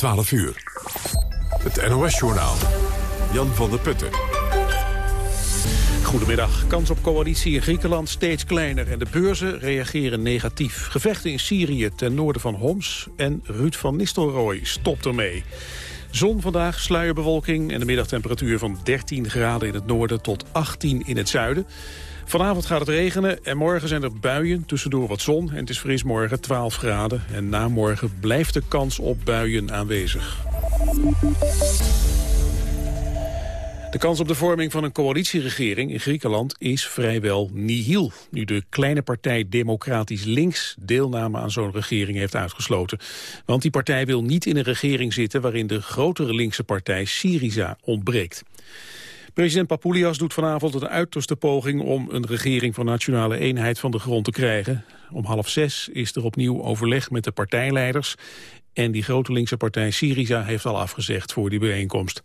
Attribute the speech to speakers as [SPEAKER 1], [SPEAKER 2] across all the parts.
[SPEAKER 1] 12 uur. Het NOS-journaal. Jan van der Putten.
[SPEAKER 2] Goedemiddag. Kans op coalitie in Griekenland steeds kleiner en de beurzen reageren negatief. Gevechten in Syrië ten noorden van Homs en Ruud van Nistelrooy stopt ermee. Zon vandaag, sluierbewolking en de middagtemperatuur van 13 graden in het noorden tot 18 in het zuiden. Vanavond gaat het regenen en morgen zijn er buien, tussendoor wat zon. En het is fris morgen 12 graden. En na morgen blijft de kans op buien aanwezig. De kans op de vorming van een coalitieregering in Griekenland is vrijwel nihil. Nu de kleine partij Democratisch Links deelname aan zo'n regering heeft uitgesloten. Want die partij wil niet in een regering zitten waarin de grotere linkse partij Syriza ontbreekt. President Papoulias doet vanavond een uiterste poging om een regering van nationale eenheid van de grond te krijgen. Om half zes is er opnieuw overleg met de partijleiders. En die grote linkse partij Syriza heeft al afgezegd voor die bijeenkomst.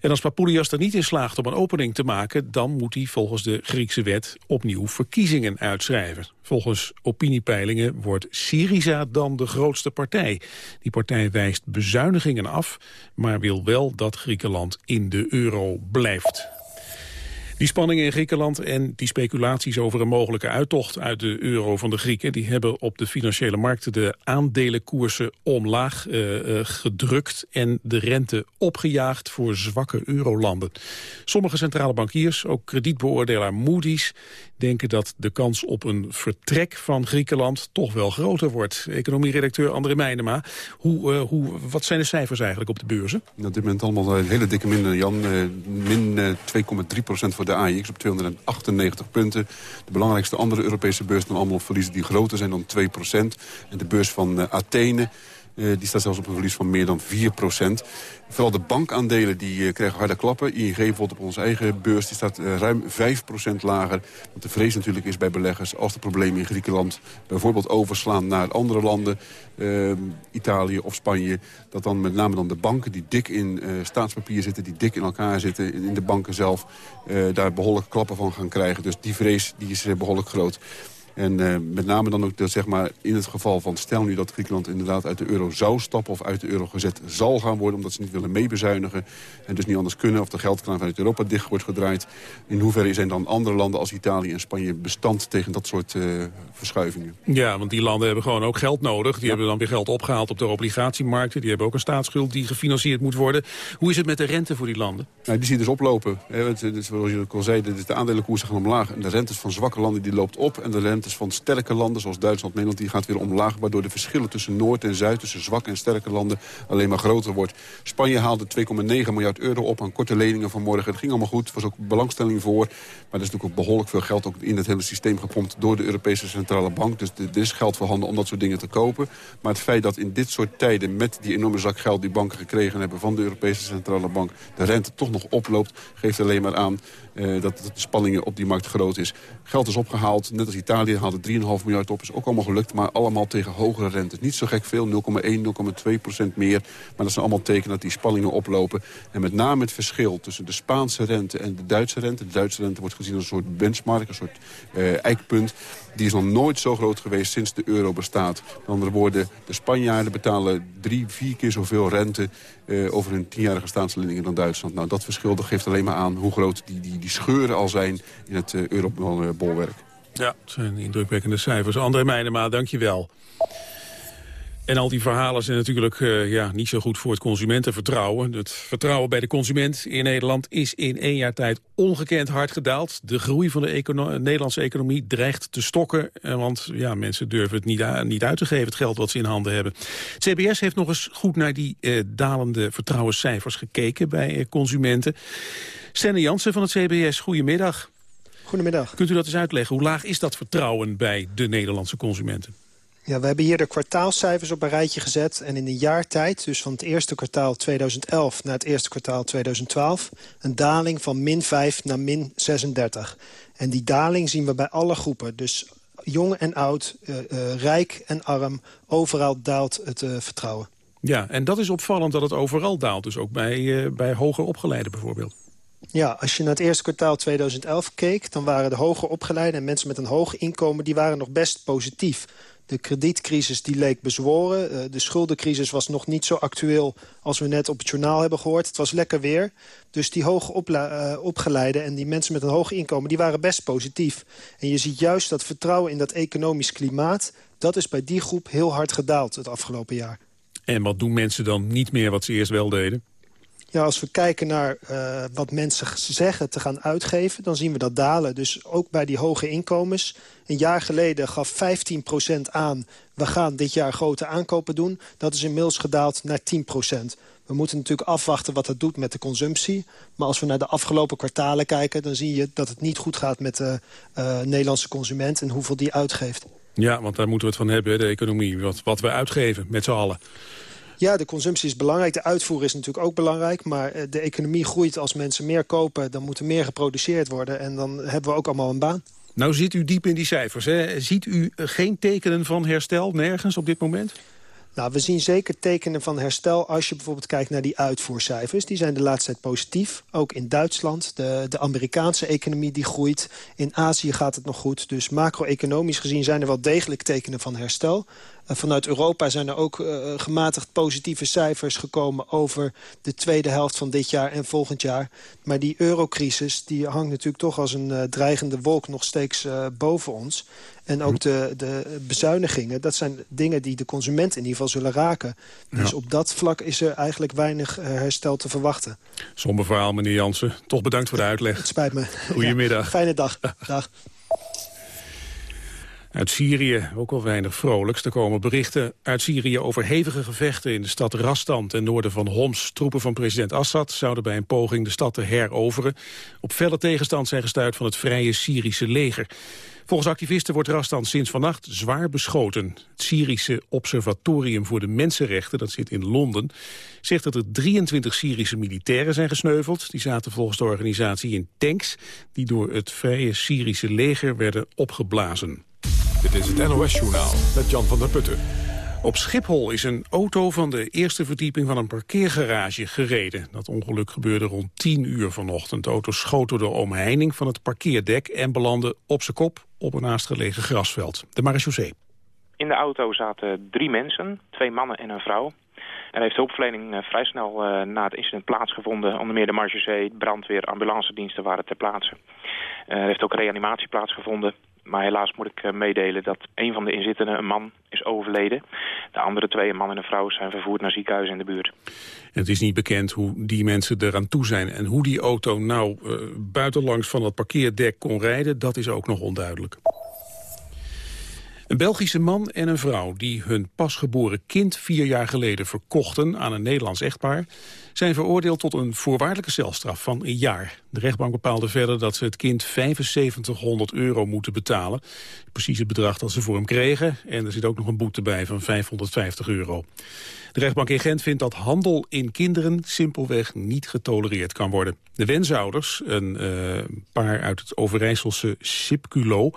[SPEAKER 2] En als Papoulias er niet in slaagt om een opening te maken... dan moet hij volgens de Griekse wet opnieuw verkiezingen uitschrijven. Volgens opiniepeilingen wordt Syriza dan de grootste partij. Die partij wijst bezuinigingen af, maar wil wel dat Griekenland in de euro blijft. Die spanningen in Griekenland en die speculaties over een mogelijke uittocht uit de euro van de Grieken... die hebben op de financiële markten de aandelenkoersen omlaag uh, gedrukt... en de rente opgejaagd voor zwakke eurolanden. Sommige centrale bankiers, ook kredietbeoordelaar Moody's denken dat de kans op een vertrek van Griekenland toch wel groter wordt. Economieredacteur André Meijnema, hoe, uh, hoe, wat zijn de cijfers eigenlijk op de beurzen?
[SPEAKER 3] Nou, dit moment allemaal een hele dikke minder, Jan. Uh, min uh, 2,3% voor de AIX op 298 punten. De belangrijkste andere Europese beurs dan allemaal op verliezen die groter zijn dan 2% En de beurs van Athene uh, die staat zelfs op een verlies van meer dan 4% Vooral de bankaandelen die uh, krijgen harde klappen. ING bijvoorbeeld op onze eigen beurs die staat uh, ruim 5% lager. Want de vrees natuurlijk is bij beleggers als de problemen in Griekenland... bijvoorbeeld overslaan naar andere landen, Italië of Spanje... dat dan met name dan de banken die dik in staatspapier zitten... die dik in elkaar zitten in de banken zelf... daar behoorlijk klappen van gaan krijgen. Dus die vrees die is behoorlijk groot. En uh, met name dan ook zeg maar, in het geval van stel nu dat Griekenland inderdaad uit de euro zou stappen... of uit de euro gezet zal gaan worden omdat ze niet willen meebezuinigen... en dus niet anders kunnen of de geldkraan vanuit Europa dicht wordt gedraaid. In hoeverre zijn dan andere landen als Italië en Spanje bestand tegen dat soort uh, verschuivingen?
[SPEAKER 2] Ja, want die landen hebben gewoon ook geld nodig. Die hebben dan weer geld opgehaald op de obligatiemarkten. Die hebben ook een staatsschuld die gefinancierd moet worden. Hoe is het met de rente voor die landen?
[SPEAKER 3] Nou, die ziet dus oplopen. Hè, zoals je al zei, de aandelenkoersen gaan omlaag. En de rentes van zwakke landen die loopt op en de rente van sterke landen, zoals Duitsland, Nederland, die gaat weer omlaag. Waardoor de verschillen tussen Noord en Zuid, tussen zwakke en sterke landen, alleen maar groter wordt. Spanje haalde 2,9 miljard euro op aan korte leningen vanmorgen. Dat ging allemaal goed, er was ook belangstelling voor. Maar er is natuurlijk ook behoorlijk veel geld ook in het hele systeem gepompt door de Europese Centrale Bank. Dus er is geld voorhanden om dat soort dingen te kopen. Maar het feit dat in dit soort tijden met die enorme zak geld die banken gekregen hebben van de Europese Centrale Bank, de rente toch nog oploopt, geeft alleen maar aan uh, dat, de spanningen op die markt groot is. Geld is opgehaald, net als Italië haalde 3,5 miljard op. Is ook allemaal gelukt, maar allemaal tegen hogere rentes. Niet zo gek veel, 0,1, 0,2 procent meer. Maar dat zijn allemaal tekenen dat die spanningen oplopen. En met name het verschil tussen de Spaanse rente en de Duitse rente. De Duitse rente wordt gezien als een soort benchmark, een soort uh, eikpunt. Die is nog nooit zo groot geweest sinds de euro bestaat. Met andere woorden, de Spanjaarden betalen drie, vier keer zoveel rente... Uh, over hun tienjarige staatsleningen dan Duitsland. Nou, dat verschil geeft alleen maar aan hoe groot die, die, die scheuren al zijn in het uh, eurobolwerk.
[SPEAKER 2] Ja, dat zijn indrukwekkende cijfers. André Meijnema, dank je wel. En al die verhalen zijn natuurlijk uh, ja, niet zo goed voor het consumentenvertrouwen. Het vertrouwen bij de consument in Nederland is in één jaar tijd ongekend hard gedaald. De groei van de econo Nederlandse economie dreigt te stokken. Uh, want ja, mensen durven het niet, niet uit te geven, het geld wat ze in handen hebben. Het CBS heeft nog eens goed naar die uh, dalende vertrouwenscijfers gekeken bij consumenten. Senne Jansen van het CBS, goedemiddag.
[SPEAKER 4] Goedemiddag.
[SPEAKER 2] Kunt u dat eens uitleggen? Hoe laag is dat vertrouwen bij de Nederlandse consumenten?
[SPEAKER 4] Ja, we hebben hier de kwartaalcijfers op een rijtje gezet. En in een jaar tijd, dus van het eerste kwartaal 2011 naar het eerste kwartaal 2012... een daling van min 5 naar min 36. En die daling zien we bij alle groepen. Dus jong en oud, uh, uh, rijk en arm, overal daalt het uh, vertrouwen.
[SPEAKER 2] Ja, en dat is opvallend dat het overal daalt. Dus ook bij, bij hoger opgeleiden bijvoorbeeld.
[SPEAKER 4] Ja, als je naar het eerste kwartaal 2011 keek... dan waren de hoger opgeleide en mensen met een hoog inkomen... die waren nog best positief. De kredietcrisis die leek bezworen. Uh, de schuldencrisis was nog niet zo actueel als we net op het journaal hebben gehoord. Het was lekker weer. Dus die hoog uh, opgeleide en die mensen met een hoog inkomen... die waren best positief. En je ziet juist dat vertrouwen in dat economisch klimaat... dat is bij die groep heel hard gedaald het afgelopen jaar.
[SPEAKER 2] En wat doen mensen dan niet meer wat ze eerst wel deden?
[SPEAKER 4] Ja, als we kijken naar uh, wat mensen zeggen te gaan uitgeven... dan zien we dat dalen. Dus ook bij die hoge inkomens. Een jaar geleden gaf 15% aan... we gaan dit jaar grote aankopen doen. Dat is inmiddels gedaald naar 10%. We moeten natuurlijk afwachten wat dat doet met de consumptie. Maar als we naar de afgelopen kwartalen kijken... dan zie je dat het niet goed gaat met de uh, Nederlandse consument... en hoeveel die uitgeeft.
[SPEAKER 2] Ja, want daar moeten we het van hebben, de economie. Wat, wat we uitgeven met z'n allen.
[SPEAKER 4] Ja, de consumptie is belangrijk. De uitvoer is natuurlijk ook belangrijk. Maar eh, de economie groeit als mensen meer kopen. Dan moet er meer geproduceerd worden. En dan hebben we ook allemaal een baan.
[SPEAKER 2] Nou zit u diep in die cijfers. Hè? Ziet u geen tekenen van herstel nergens op dit moment?
[SPEAKER 4] Nou, we zien zeker tekenen van herstel als je bijvoorbeeld kijkt naar die uitvoercijfers. Die zijn de laatste tijd positief. Ook in Duitsland, de, de Amerikaanse economie die groeit. In Azië gaat het nog goed. Dus macro-economisch gezien zijn er wel degelijk tekenen van herstel. Uh, vanuit Europa zijn er ook uh, gematigd positieve cijfers gekomen... over de tweede helft van dit jaar en volgend jaar. Maar die eurocrisis die hangt natuurlijk toch als een uh, dreigende wolk nog steeds boven ons. En ook de, de bezuinigingen, dat zijn dingen die de consument in ieder geval zullen raken. Dus op dat vlak is er eigenlijk weinig uh, herstel te verwachten.
[SPEAKER 2] Somber verhaal, meneer Jansen. Toch bedankt voor de uitleg.
[SPEAKER 4] Het spijt me.
[SPEAKER 2] Goedemiddag.
[SPEAKER 4] Ja, fijne dag. dag.
[SPEAKER 2] Uit Syrië ook al weinig vrolijks. Er komen berichten uit Syrië over hevige gevechten in de stad Rastan ten noorden van Homs. Troepen van president Assad zouden bij een poging de stad te heroveren op felle tegenstand zijn gestuurd van het vrije Syrische leger. Volgens activisten wordt Rastan sinds vannacht zwaar beschoten. Het Syrische Observatorium voor de Mensenrechten, dat zit in Londen, zegt dat er 23 Syrische militairen zijn gesneuveld. Die zaten volgens de organisatie in tanks die door het vrije Syrische leger werden opgeblazen.
[SPEAKER 1] Dit is het NOS-journaal met Jan van der Putten.
[SPEAKER 2] Op Schiphol is een auto van de eerste verdieping van een parkeergarage gereden. Dat ongeluk gebeurde rond 10 uur vanochtend. De auto schoot door de omheining van het parkeerdek en belandde op zijn kop op een naastgelegen grasveld. De marechaussee.
[SPEAKER 5] In de auto zaten drie mensen, twee mannen en een vrouw. Er heeft hulpverlening uh, vrij snel uh, na het incident plaatsgevonden. Onder meer de marechaussee, brandweer, ambulancediensten waren ter plaatse. Uh, er heeft ook reanimatie plaatsgevonden. Maar helaas moet ik meedelen dat een van de inzittenden, een man, is overleden. De andere twee, een man en een vrouw, zijn vervoerd naar ziekenhuizen in de buurt.
[SPEAKER 2] Het is niet bekend hoe die mensen eraan toe zijn. En hoe die auto nou uh, buitenlangs van het parkeerdek kon rijden, dat is ook nog onduidelijk. Een Belgische man en een vrouw die hun pasgeboren kind vier jaar geleden verkochten aan een Nederlands echtpaar, zijn veroordeeld tot een voorwaardelijke celstraf van een jaar. De rechtbank bepaalde verder dat ze het kind 7500 euro moeten betalen. Precies het bedrag dat ze voor hem kregen. En er zit ook nog een boete bij van 550 euro. De rechtbank in Gent vindt dat handel in kinderen simpelweg niet getolereerd kan worden. De wensouders, een uh, paar uit het Overijsselse Sipculo,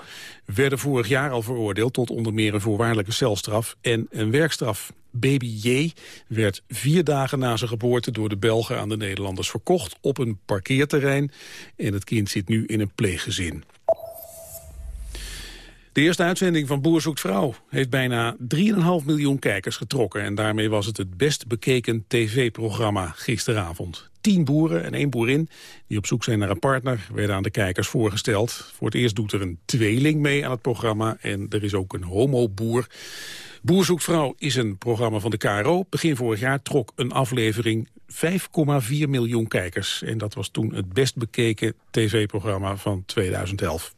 [SPEAKER 2] werden vorig jaar al veroordeeld tot onder meer een voorwaardelijke celstraf en een werkstraf. Baby J werd vier dagen na zijn geboorte door de Belgen aan de Nederlanders verkocht op een parkeerterrein. En het kind zit nu in een pleeggezin. De eerste uitzending van Boer zoekt vrouw heeft bijna 3,5 miljoen kijkers getrokken. En daarmee was het het best bekeken tv-programma gisteravond. Tien boeren en één boerin die op zoek zijn naar een partner werden aan de kijkers voorgesteld. Voor het eerst doet er een tweeling mee aan het programma en er is ook een homoboer. Boer vrouw is een programma van de KRO. Begin vorig jaar trok een aflevering 5,4 miljoen kijkers. En dat was toen het best bekeken tv-programma van 2011.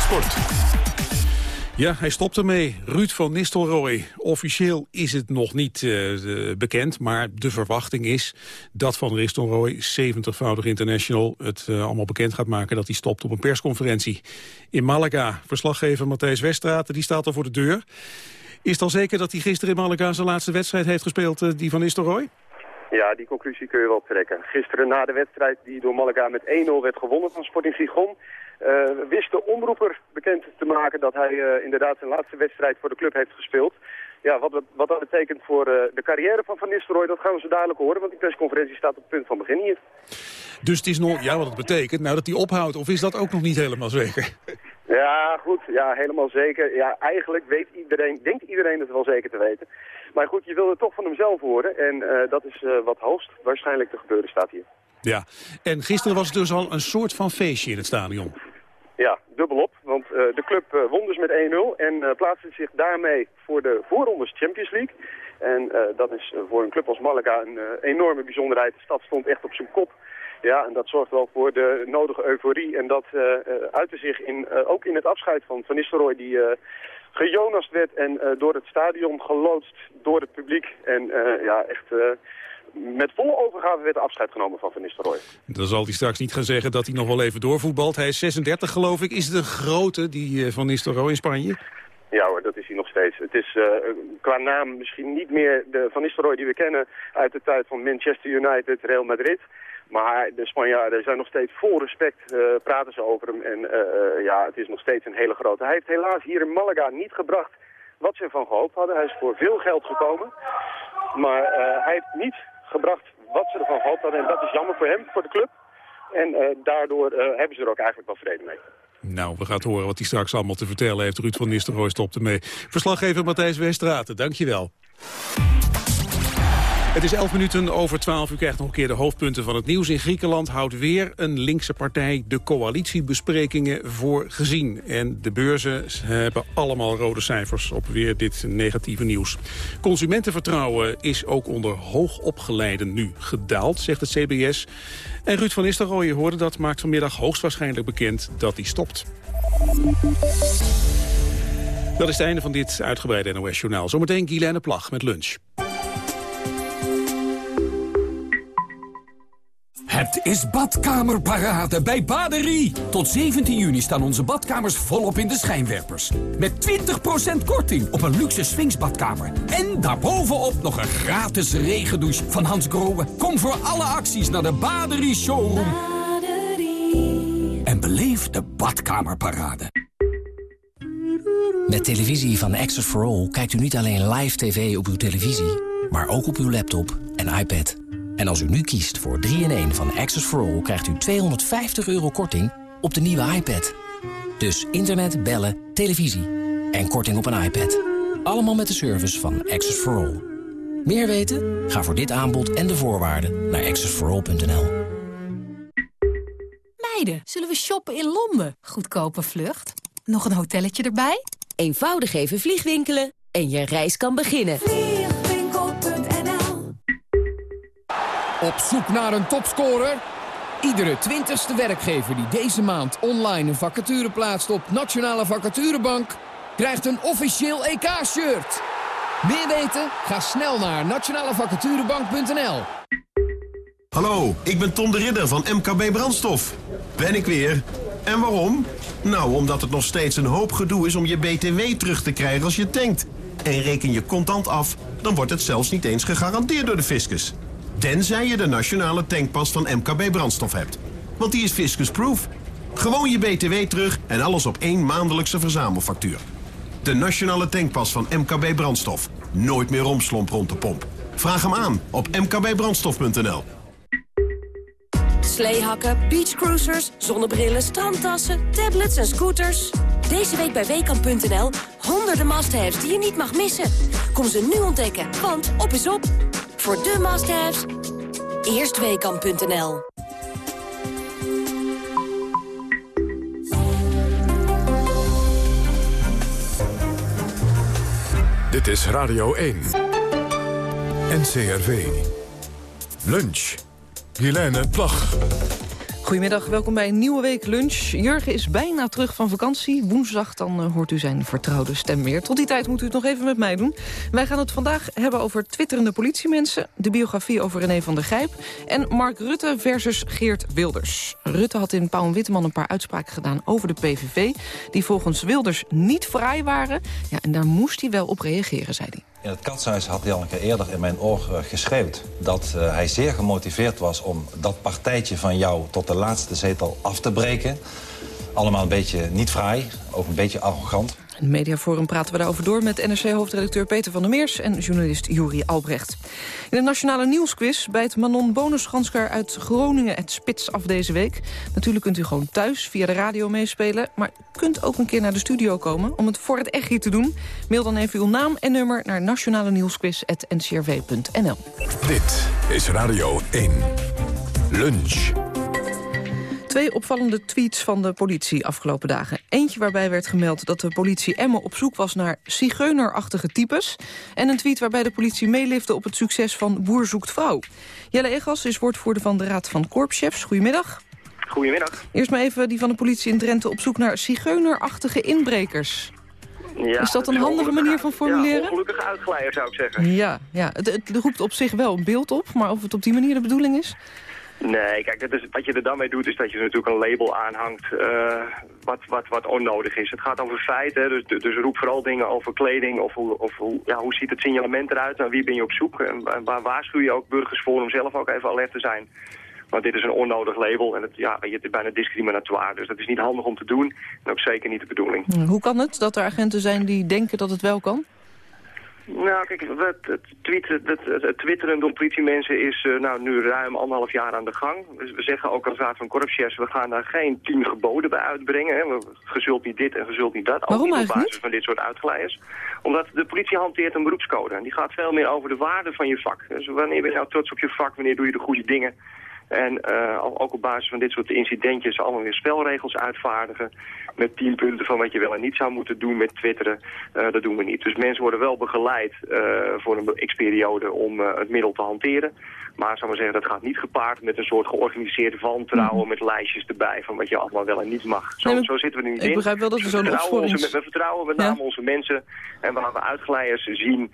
[SPEAKER 2] Sport. Ja, hij stopt ermee. Ruud van Nistelrooy. Officieel is het nog niet uh, bekend, maar de verwachting is dat Van Nistelrooy, 70-voudig international, het uh, allemaal bekend gaat maken dat hij stopt op een persconferentie. In Malaga, verslaggever Matthijs Westraat, die staat al voor de deur. Is het al zeker dat hij gisteren in Malaga zijn laatste wedstrijd heeft gespeeld, uh, die Van Nistelrooy?
[SPEAKER 6] Ja, die conclusie kun je wel trekken. Gisteren na de wedstrijd die door Malaga met 1-0 werd gewonnen van Sporting Gijon... Uh, wist de omroeper bekend te maken dat hij uh, inderdaad zijn laatste wedstrijd voor de club heeft gespeeld. Ja, wat, wat dat betekent voor uh, de carrière van Van Nistelrooy, dat gaan we zo dadelijk horen, want die persconferentie staat op het punt van begin hier.
[SPEAKER 2] Dus het is nog, ja wat het betekent, nou dat hij ophoudt, of is dat ook nog niet helemaal zeker?
[SPEAKER 6] Ja, goed. Ja, helemaal zeker. Ja, eigenlijk weet iedereen, denkt iedereen het wel zeker te weten. Maar goed, je wil het toch van hemzelf horen. En uh, dat is uh, wat hoogst waarschijnlijk te gebeuren staat hier.
[SPEAKER 2] Ja, en gisteren was het dus al een soort van feestje in het stadion.
[SPEAKER 6] Ja, dubbelop. Want uh, de club won dus met 1-0 en plaatste zich daarmee voor de voorrondes Champions League. En dat is voor een club als Malaga een enorme bijzonderheid. De stad stond echt op zijn kop. Ja, en dat zorgt wel voor de nodige euforie. En dat uitte zich in, ook in het afscheid van Van Nistelrooy... die gejonast werd en door het stadion geloodst door het publiek. En ja, echt met volle overgave werd afscheid genomen van Van Nistelrooy.
[SPEAKER 2] Dan zal hij straks niet gaan zeggen dat hij nog wel even doorvoetbalt. Hij is 36 geloof ik. Is een grote, die Van Nistelrooy in Spanje?
[SPEAKER 6] Ja hoor, dat is hij nog steeds. Het is uh, qua naam misschien niet meer de Van Nistelrooy die we kennen uit de tijd van Manchester United, Real Madrid. Maar de Spanjaarden zijn nog steeds vol respect, uh, praten ze over hem. En uh, ja, het is nog steeds een hele grote. Hij heeft helaas hier in Malaga niet gebracht wat ze ervan gehoopt hadden. Hij is voor veel geld gekomen. Maar hij heeft niet gebracht wat ze ervan hadden. En dat is jammer voor hem, voor de club. En daardoor hebben ze er ook eigenlijk wel vrede mee.
[SPEAKER 2] Nou, we gaan horen wat hij straks allemaal te vertellen heeft. Ruud van Nistelrooy stopt ermee. Verslaggever Matthijs Weestraten, dankjewel. Het is 11 minuten over 12. U krijgt nog een keer de hoofdpunten van het nieuws. In Griekenland houdt weer een linkse partij de coalitiebesprekingen voor gezien. En de beurzen hebben allemaal rode cijfers op weer dit negatieve nieuws. Consumentenvertrouwen is ook onder hoogopgeleiden nu gedaald, zegt het CBS. En Ruud van Nistelrooy hoorde dat maakt vanmiddag hoogstwaarschijnlijk bekend dat hij stopt. Dat is het einde van dit uitgebreide NOS-journaal. Zometeen Guylaine Plag met lunch.
[SPEAKER 7] Het is badkamerparade bij Baderie. Tot 17 juni staan onze badkamers volop in de schijnwerpers. Met 20% korting op een luxe swingsbadkamer. En daarbovenop nog een gratis regendouche van Hans Grohe. Kom voor alle acties naar de Baderie Showroom. Baderie. En beleef de badkamerparade.
[SPEAKER 8] Met televisie van Access for All kijkt u niet alleen live tv op uw televisie... maar ook op uw laptop en iPad... En als u nu kiest voor 3-in-1 van Access for All... krijgt u 250 euro korting op de nieuwe iPad. Dus internet, bellen, televisie en korting op een iPad. Allemaal met de service van Access for All. Meer weten? Ga voor dit aanbod en de voorwaarden naar accessforall.nl.
[SPEAKER 9] Meiden, zullen we shoppen in Londen? Goedkope vlucht. Nog een hotelletje erbij?
[SPEAKER 10] Eenvoudig even vliegwinkelen en je reis kan beginnen.
[SPEAKER 7] Op zoek naar een topscorer? Iedere twintigste werkgever die deze maand online een vacature plaatst op Nationale Vacaturebank... krijgt een officieel EK-shirt. Meer weten? Ga snel naar nationalevacaturebank.nl.
[SPEAKER 11] Hallo, ik ben Tom de Ridder van MKB Brandstof. Ben ik weer. En waarom? Nou, omdat het nog steeds een hoop gedoe is om je BTW terug te krijgen als je tankt. En reken je contant af, dan wordt het zelfs niet eens gegarandeerd door de fiscus. Tenzij je de nationale tankpas van MKB Brandstof hebt. Want die is fiscusproof. Gewoon je BTW terug en alles op één maandelijkse verzamelfactuur. De nationale tankpas van MKB Brandstof. Nooit meer romslomp rond de pomp. Vraag hem aan op mkbbrandstof.nl.
[SPEAKER 10] Sleehakken, beachcruisers, zonnebrillen, strandtassen, tablets en scooters. Deze week bij Weekamp.nl honderden must-haves die je niet mag missen. Kom ze nu ontdekken, want op is op. Voor de must-haves, eerstweekam.nl.
[SPEAKER 1] Dit is Radio 1. NCRV. Lunch. Helene Plag.
[SPEAKER 12] Goedemiddag, welkom bij een nieuwe week lunch. Jurgen is bijna terug van vakantie. Woensdag dan uh, hoort u zijn vertrouwde stem weer. Tot die tijd moet u het nog even met mij doen. Wij gaan het vandaag hebben over twitterende politiemensen... de biografie over René van der Gijp... en Mark Rutte versus Geert Wilders. Rutte had in Pauw Witteman een paar uitspraken gedaan over de PVV... die volgens Wilders niet fraai waren. Ja, en daar moest hij wel op reageren, zei hij.
[SPEAKER 13] In het katshuis had keer eerder in mijn oor uh, geschreeuwd... dat uh, hij zeer gemotiveerd was om dat partijtje van jou... tot de laatste zetel af te breken. Allemaal een beetje niet fraai, ook een beetje arrogant.
[SPEAKER 12] In het Mediaforum praten we daarover door met NRC-hoofdredacteur Peter van der Meers en journalist Juri Albrecht. In de Nationale Nieuwsquiz bijt Manon Bonusgansker uit Groningen het spits af deze week. Natuurlijk kunt u gewoon thuis via de radio meespelen, maar kunt ook een keer naar de studio komen om het voor het echt te doen. Mail dan even uw naam en nummer naar nationale nieuwsquiz.ncrv.nl.
[SPEAKER 1] Dit is Radio 1. Lunch.
[SPEAKER 12] Twee opvallende tweets van de politie afgelopen dagen. Eentje waarbij werd gemeld dat de politie Emmen op zoek was naar zigeunerachtige types. En een tweet waarbij de politie meelifte op het succes van Boer zoekt vrouw. Jelle Egas is woordvoerder van de Raad van Korpschefs. Goedemiddag.
[SPEAKER 14] Goedemiddag.
[SPEAKER 12] Eerst maar even die van de politie in Drenthe op zoek naar zigeunerachtige inbrekers.
[SPEAKER 14] Ja,
[SPEAKER 12] is dat een handige manier van formuleren?
[SPEAKER 14] Ja, ongelukkige uitglijder zou ik zeggen.
[SPEAKER 12] Ja, ja. Het, het roept op zich wel een beeld op, maar of het op die manier de bedoeling is?
[SPEAKER 14] Nee, kijk, is, wat je er dan mee doet is dat je er natuurlijk een label aanhangt uh, wat, wat, wat onnodig is. Het gaat over feiten, dus, dus roep vooral dingen over kleding of, hoe, of hoe, ja, hoe ziet het signalement eruit, naar wie ben je op zoek. En waar waarschuw je ook burgers voor om zelf ook even alert te zijn. Want dit is een onnodig label en het, ja, het is bijna discriminatoire. Dus dat is niet handig om te doen en ook zeker niet de bedoeling.
[SPEAKER 12] Hoe kan het dat er agenten zijn die denken dat het wel kan?
[SPEAKER 14] Nou, kijk, het, het, tweet, het, het, twitteren door politiemensen is uh, nou, nu ruim anderhalf jaar aan de gang. Dus we zeggen ook als Raad van Korpschefs, we gaan daar geen tien geboden bij uitbrengen. Hè. Gezult niet dit en gezult niet dat.
[SPEAKER 12] Waarom
[SPEAKER 14] ook
[SPEAKER 12] niet
[SPEAKER 14] op basis van dit soort uitgeleiders. Omdat de politie hanteert een beroepscode. En die gaat veel meer over de waarde van je vak. Dus wanneer ben je nou trots op je vak, wanneer doe je de goede dingen... En uh, ook op basis van dit soort incidentjes allemaal weer spelregels uitvaardigen. Met tien punten van wat je wel en niet zou moeten doen met twitteren. Uh, dat doen we niet. Dus mensen worden wel begeleid uh, voor een x-periode om het middel te hanteren. Maar zou maar zeggen, dat gaat niet gepaard met een soort georganiseerd wantrouwen mm. met lijstjes erbij van wat je allemaal wel en niet mag. Zo,
[SPEAKER 12] nee,
[SPEAKER 14] zo zitten we er niet
[SPEAKER 12] ik
[SPEAKER 14] in.
[SPEAKER 12] Ik begrijp wel dat we zo'n opsporings...
[SPEAKER 14] we vertrouwen met name ja. onze mensen en waar we uitglijders zien,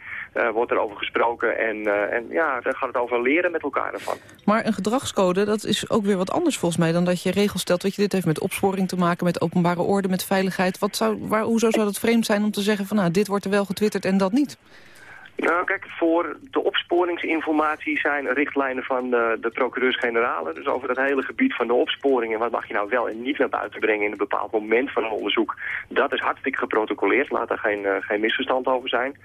[SPEAKER 14] wordt er over gesproken. En, en ja, dan gaat het over leren met elkaar ervan.
[SPEAKER 12] Maar een gedragscode, dat is ook weer wat anders volgens mij dan dat je regels stelt. Weet je, dit heeft met opsporing te maken, met openbare orde, met veiligheid. Wat zou, waar, hoezo zou dat vreemd zijn om te zeggen van nou, dit wordt er wel getwitterd en dat niet?
[SPEAKER 14] Nou, kijk, voor de opsporingsinformatie zijn richtlijnen van de, de procureurs-generaal. Dus over het hele gebied van de opsporing en wat mag je nou wel en niet naar buiten brengen in een bepaald moment van een onderzoek. Dat is hartstikke geprotocoleerd, laat daar geen, uh, geen misverstand over zijn.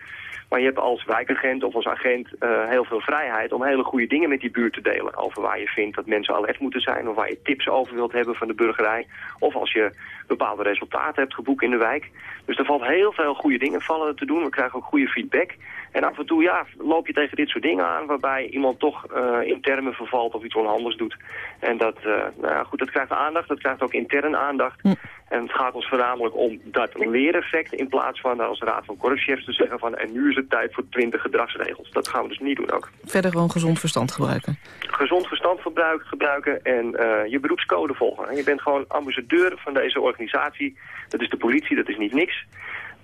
[SPEAKER 14] Maar je hebt als wijkagent of als agent uh, heel veel vrijheid om hele goede dingen met die buurt te delen. Over waar je vindt dat mensen alert moeten zijn of waar je tips over wilt hebben van de burgerij. Of als je bepaalde resultaten hebt geboekt in de wijk. Dus er valt heel veel goede dingen vallen te doen. We krijgen ook goede feedback. En af en toe ja, loop je tegen dit soort dingen aan waarbij iemand toch uh, in termen vervalt of iets onhandigs doet. En dat, uh, nou ja, goed, dat krijgt aandacht, dat krijgt ook intern aandacht.
[SPEAKER 12] Hm.
[SPEAKER 14] En het gaat ons voornamelijk om dat leereffect in plaats van als raad van korpschefs te zeggen van en nu is het tijd voor 20 gedragsregels. Dat gaan we dus niet doen ook.
[SPEAKER 12] Verder gewoon gezond verstand gebruiken.
[SPEAKER 14] Gezond verstand gebruiken, gebruiken en uh, je beroepscode volgen. En je bent gewoon ambassadeur van deze organisatie. Dat is de politie, dat is niet niks.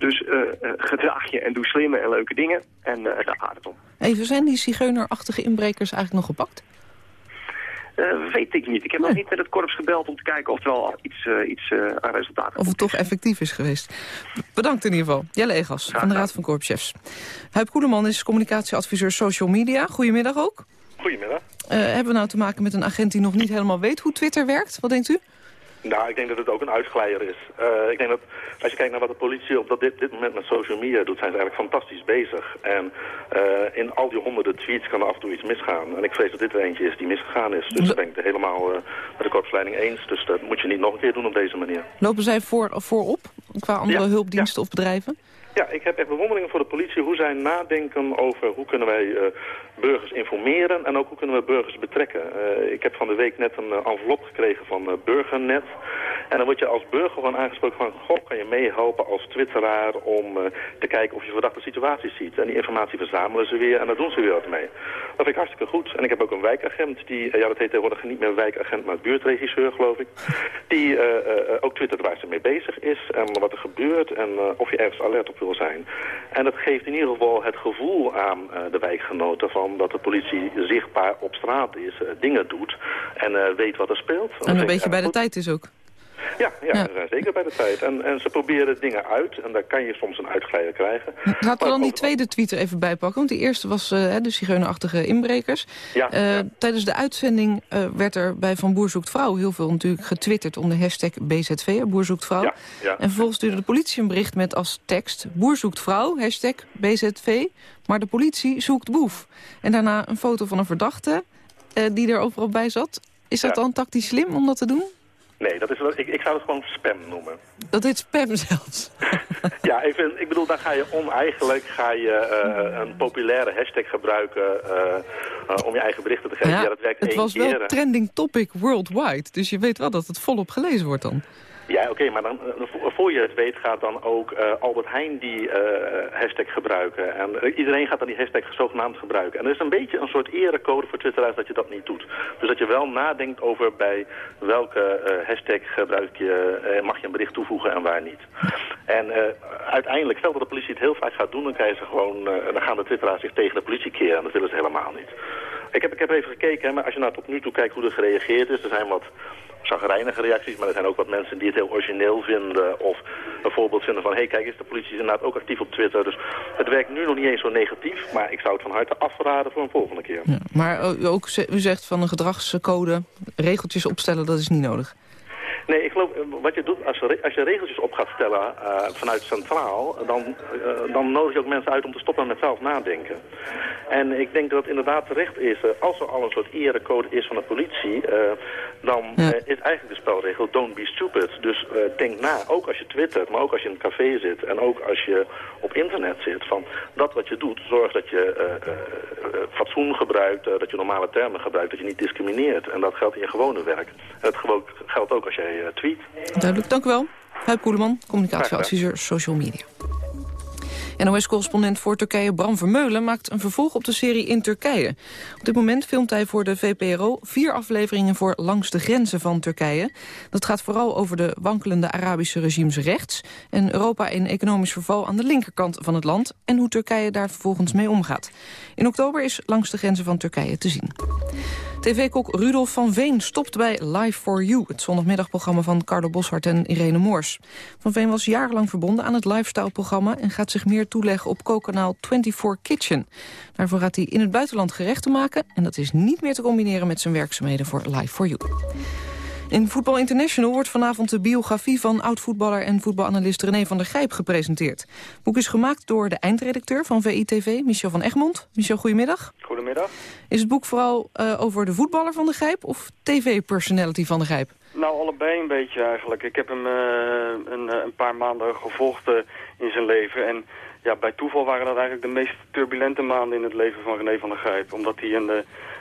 [SPEAKER 14] Dus uh, uh, gedraag je en doe slimme en leuke dingen. En uh, daar gaat het om.
[SPEAKER 12] Even, zijn die zigeunerachtige inbrekers eigenlijk nog gepakt?
[SPEAKER 14] Uh, weet ik niet. Ik heb nee. nog niet met het korps gebeld om te kijken of er al iets, uh, iets uh, aan resultaten
[SPEAKER 12] Of het toch effectief is geweest. Bedankt in ieder geval. Jelle Egas van de Raad van Korpschefs. Huip Koedeman is communicatieadviseur social media. Goedemiddag ook.
[SPEAKER 15] Goedemiddag.
[SPEAKER 12] hebben we nou te maken met een agent die nog niet helemaal weet hoe Twitter werkt? Wat denkt u?
[SPEAKER 15] Nou, ik denk dat het ook een uitglijder is. Uh, ik denk dat als je kijkt naar wat de politie op dat dit, dit moment met social media doet, zijn ze eigenlijk fantastisch bezig. En uh, in al die honderden tweets kan er af en toe iets misgaan. En ik vrees dat dit er eentje is die misgegaan is. Dus daar ben ik het helemaal uh, met de korpsleiding eens. Dus dat moet je niet nog een keer doen op deze manier.
[SPEAKER 12] Lopen zij voor, voorop qua andere
[SPEAKER 15] ja,
[SPEAKER 12] hulpdiensten
[SPEAKER 15] ja.
[SPEAKER 12] of bedrijven?
[SPEAKER 15] Ja, ik heb echt bewondering voor de politie, hoe zij nadenken over hoe kunnen wij uh, burgers informeren en ook hoe kunnen we burgers betrekken. Uh, ik heb van de week net een uh, envelop gekregen van Burgernet. En dan word je als burger gewoon aangesproken van, goh, kan je meehelpen als twitteraar om te kijken of je verdachte situaties ziet. En die informatie verzamelen ze weer en daar doen ze weer wat mee. Dat vind ik hartstikke goed. En ik heb ook een wijkagent, die, ja dat heet tegenwoordig niet meer wijkagent, maar buurtregisseur geloof ik. Die ook twittert waar ze mee bezig is en wat er gebeurt en of je ergens alert op wil zijn. En dat geeft in ieder geval het gevoel aan de wijkgenoten van dat de politie zichtbaar op straat is, dingen doet en weet wat er speelt.
[SPEAKER 12] En een beetje bij de tijd is ook.
[SPEAKER 15] Ja, ja, we zijn zeker bij de tijd. En, en ze proberen dingen uit en daar kan je soms een uitglijder krijgen.
[SPEAKER 12] Laten we dan die tweede tweet er even bij pakken. Want die eerste was uh, de zigeunerachtige inbrekers.
[SPEAKER 15] Ja,
[SPEAKER 12] uh, Tijdens de uitzending uh, werd er bij Van Boer Zoekt Vrouw heel veel natuurlijk getwitterd onder hashtag BZV, Boer Zoekt Vrouw.
[SPEAKER 15] Ja.
[SPEAKER 12] En vervolgens stuurde de politie een bericht met als tekst... Boer zoekt vrouw, hashtag BZV, maar de politie zoekt boef. En daarna een foto van een verdachte die er overal bij zat. Is dat dan tactisch slim om dat te doen?
[SPEAKER 15] Nee, dat is, ik, ik zou het gewoon spam noemen.
[SPEAKER 12] Dat heet spam zelfs.
[SPEAKER 15] Ja, ik, vind, ik bedoel, dan ga je oneigenlijk ga je, eh, een populaire hashtag gebruiken eh, eh, om je eigen berichten te geven. Ja, dat werkt
[SPEAKER 12] het
[SPEAKER 15] één
[SPEAKER 12] was
[SPEAKER 15] keer.
[SPEAKER 12] wel trending topic worldwide. Dus je weet wel dat het volop gelezen wordt dan.
[SPEAKER 15] Ja, oké, maar dan, eh, vo- voor je het weet gaat dan ook eh, Albert Heijn die eh, hashtag gebruiken. En iedereen gaat dan die hashtag zogenaamd gebruiken. En er is een beetje een soort erecode voor twitteraars dat je dat niet doet. Dus dat je wel nadenkt over bij welke hashtag gebruik je, mag je een bericht toevoegen en waar niet. En uiteindelijk, stel dat de politie het heel vaak gaat doen, dan, krijgen ze gewoon, dan gaan de twitteraars zich tegen de politie keren. En dat willen ze helemaal niet. Ik heb, ik heb even gekeken, maar als je nou tot nu toe kijkt hoe er gereageerd is, er zijn wat zagrijnige reacties, maar er zijn ook wat mensen die het heel origineel vinden of een voorbeeld vinden van, hé hey, kijk eens, de politie is inderdaad ook actief op Twitter. Dus het werkt nu nog niet eens zo negatief, maar ik zou het van harte afraden voor een volgende keer.
[SPEAKER 12] Maar o- ook, ze- u zegt van een gedragscode, regeltjes opstellen, dat is niet nodig.
[SPEAKER 15] Nee, ik geloof, eh, wat je doet, als je, als je regeltjes op gaat stellen eh, vanuit centraal, dan, eh, dan nodig je ook mensen uit om te stoppen met zelf nadenken. En ik denk dat het inderdaad terecht is, als er al een soort erecode is van de politie, dan is eigenlijk de spelregel don't be stupid. Dus denk na, ook als je twittert, maar ook als je in een café zit en ook als je op internet zit, van dat wat je doet, zorg dat je fatsoen gebruikt, dat je normale termen gebruikt, dat je niet discrimineert. En dat geldt in je gewone werk. En dat gewo- geldt ook als jij eh, tweet.
[SPEAKER 12] Duidelijk, dank u wel. Huip Koeleman, communicatieadviseur social media. NOS-correspondent voor Turkije Bram Vermeulen maakt een vervolg op de serie In Turkije. Op dit moment filmt hij voor de VPRO vier afleveringen voor Langs de Grenzen van Turkije. Dat gaat vooral over de wankelende Arabische regimes rechts... en Europa in economisch verval aan de linkerkant van het land... en hoe Turkije daar vervolgens mee omgaat. In oktober is Langs de Grenzen van Turkije te zien. TV-kok Rudolf van Veen stopt bij Live for You... het zondagmiddagprogramma van Carlo Boshart en Irene Moors. Van Veen was jarenlang verbonden aan het lifestyle-programma... en gaat zich meer toeleggen op kookkanaal 24 Kitchen. Daarvoor gaat hij in het buitenland gerechten maken... en dat is niet meer te combineren met zijn werkzaamheden voor Live for You. In Voetbal International wordt vanavond de biografie van oud-voetballer en voetbalanalist René van der Grijp gepresenteerd. Het boek is gemaakt door de eindredacteur van VITV, Michel van Egmond. Michel, goedemiddag.
[SPEAKER 16] Goedemiddag.
[SPEAKER 12] Is het boek vooral eh, over de voetballer van de Grijp of tv-personality van de Grijp?
[SPEAKER 16] Nou, allebei een beetje eigenlijk. Ik heb hem eh, een, eh, een paar maanden gevolgd in zijn leven. En ja, bij toeval waren dat eigenlijk de meest turbulente maanden in het leven van René van der Grijp. Omdat hij een, eh,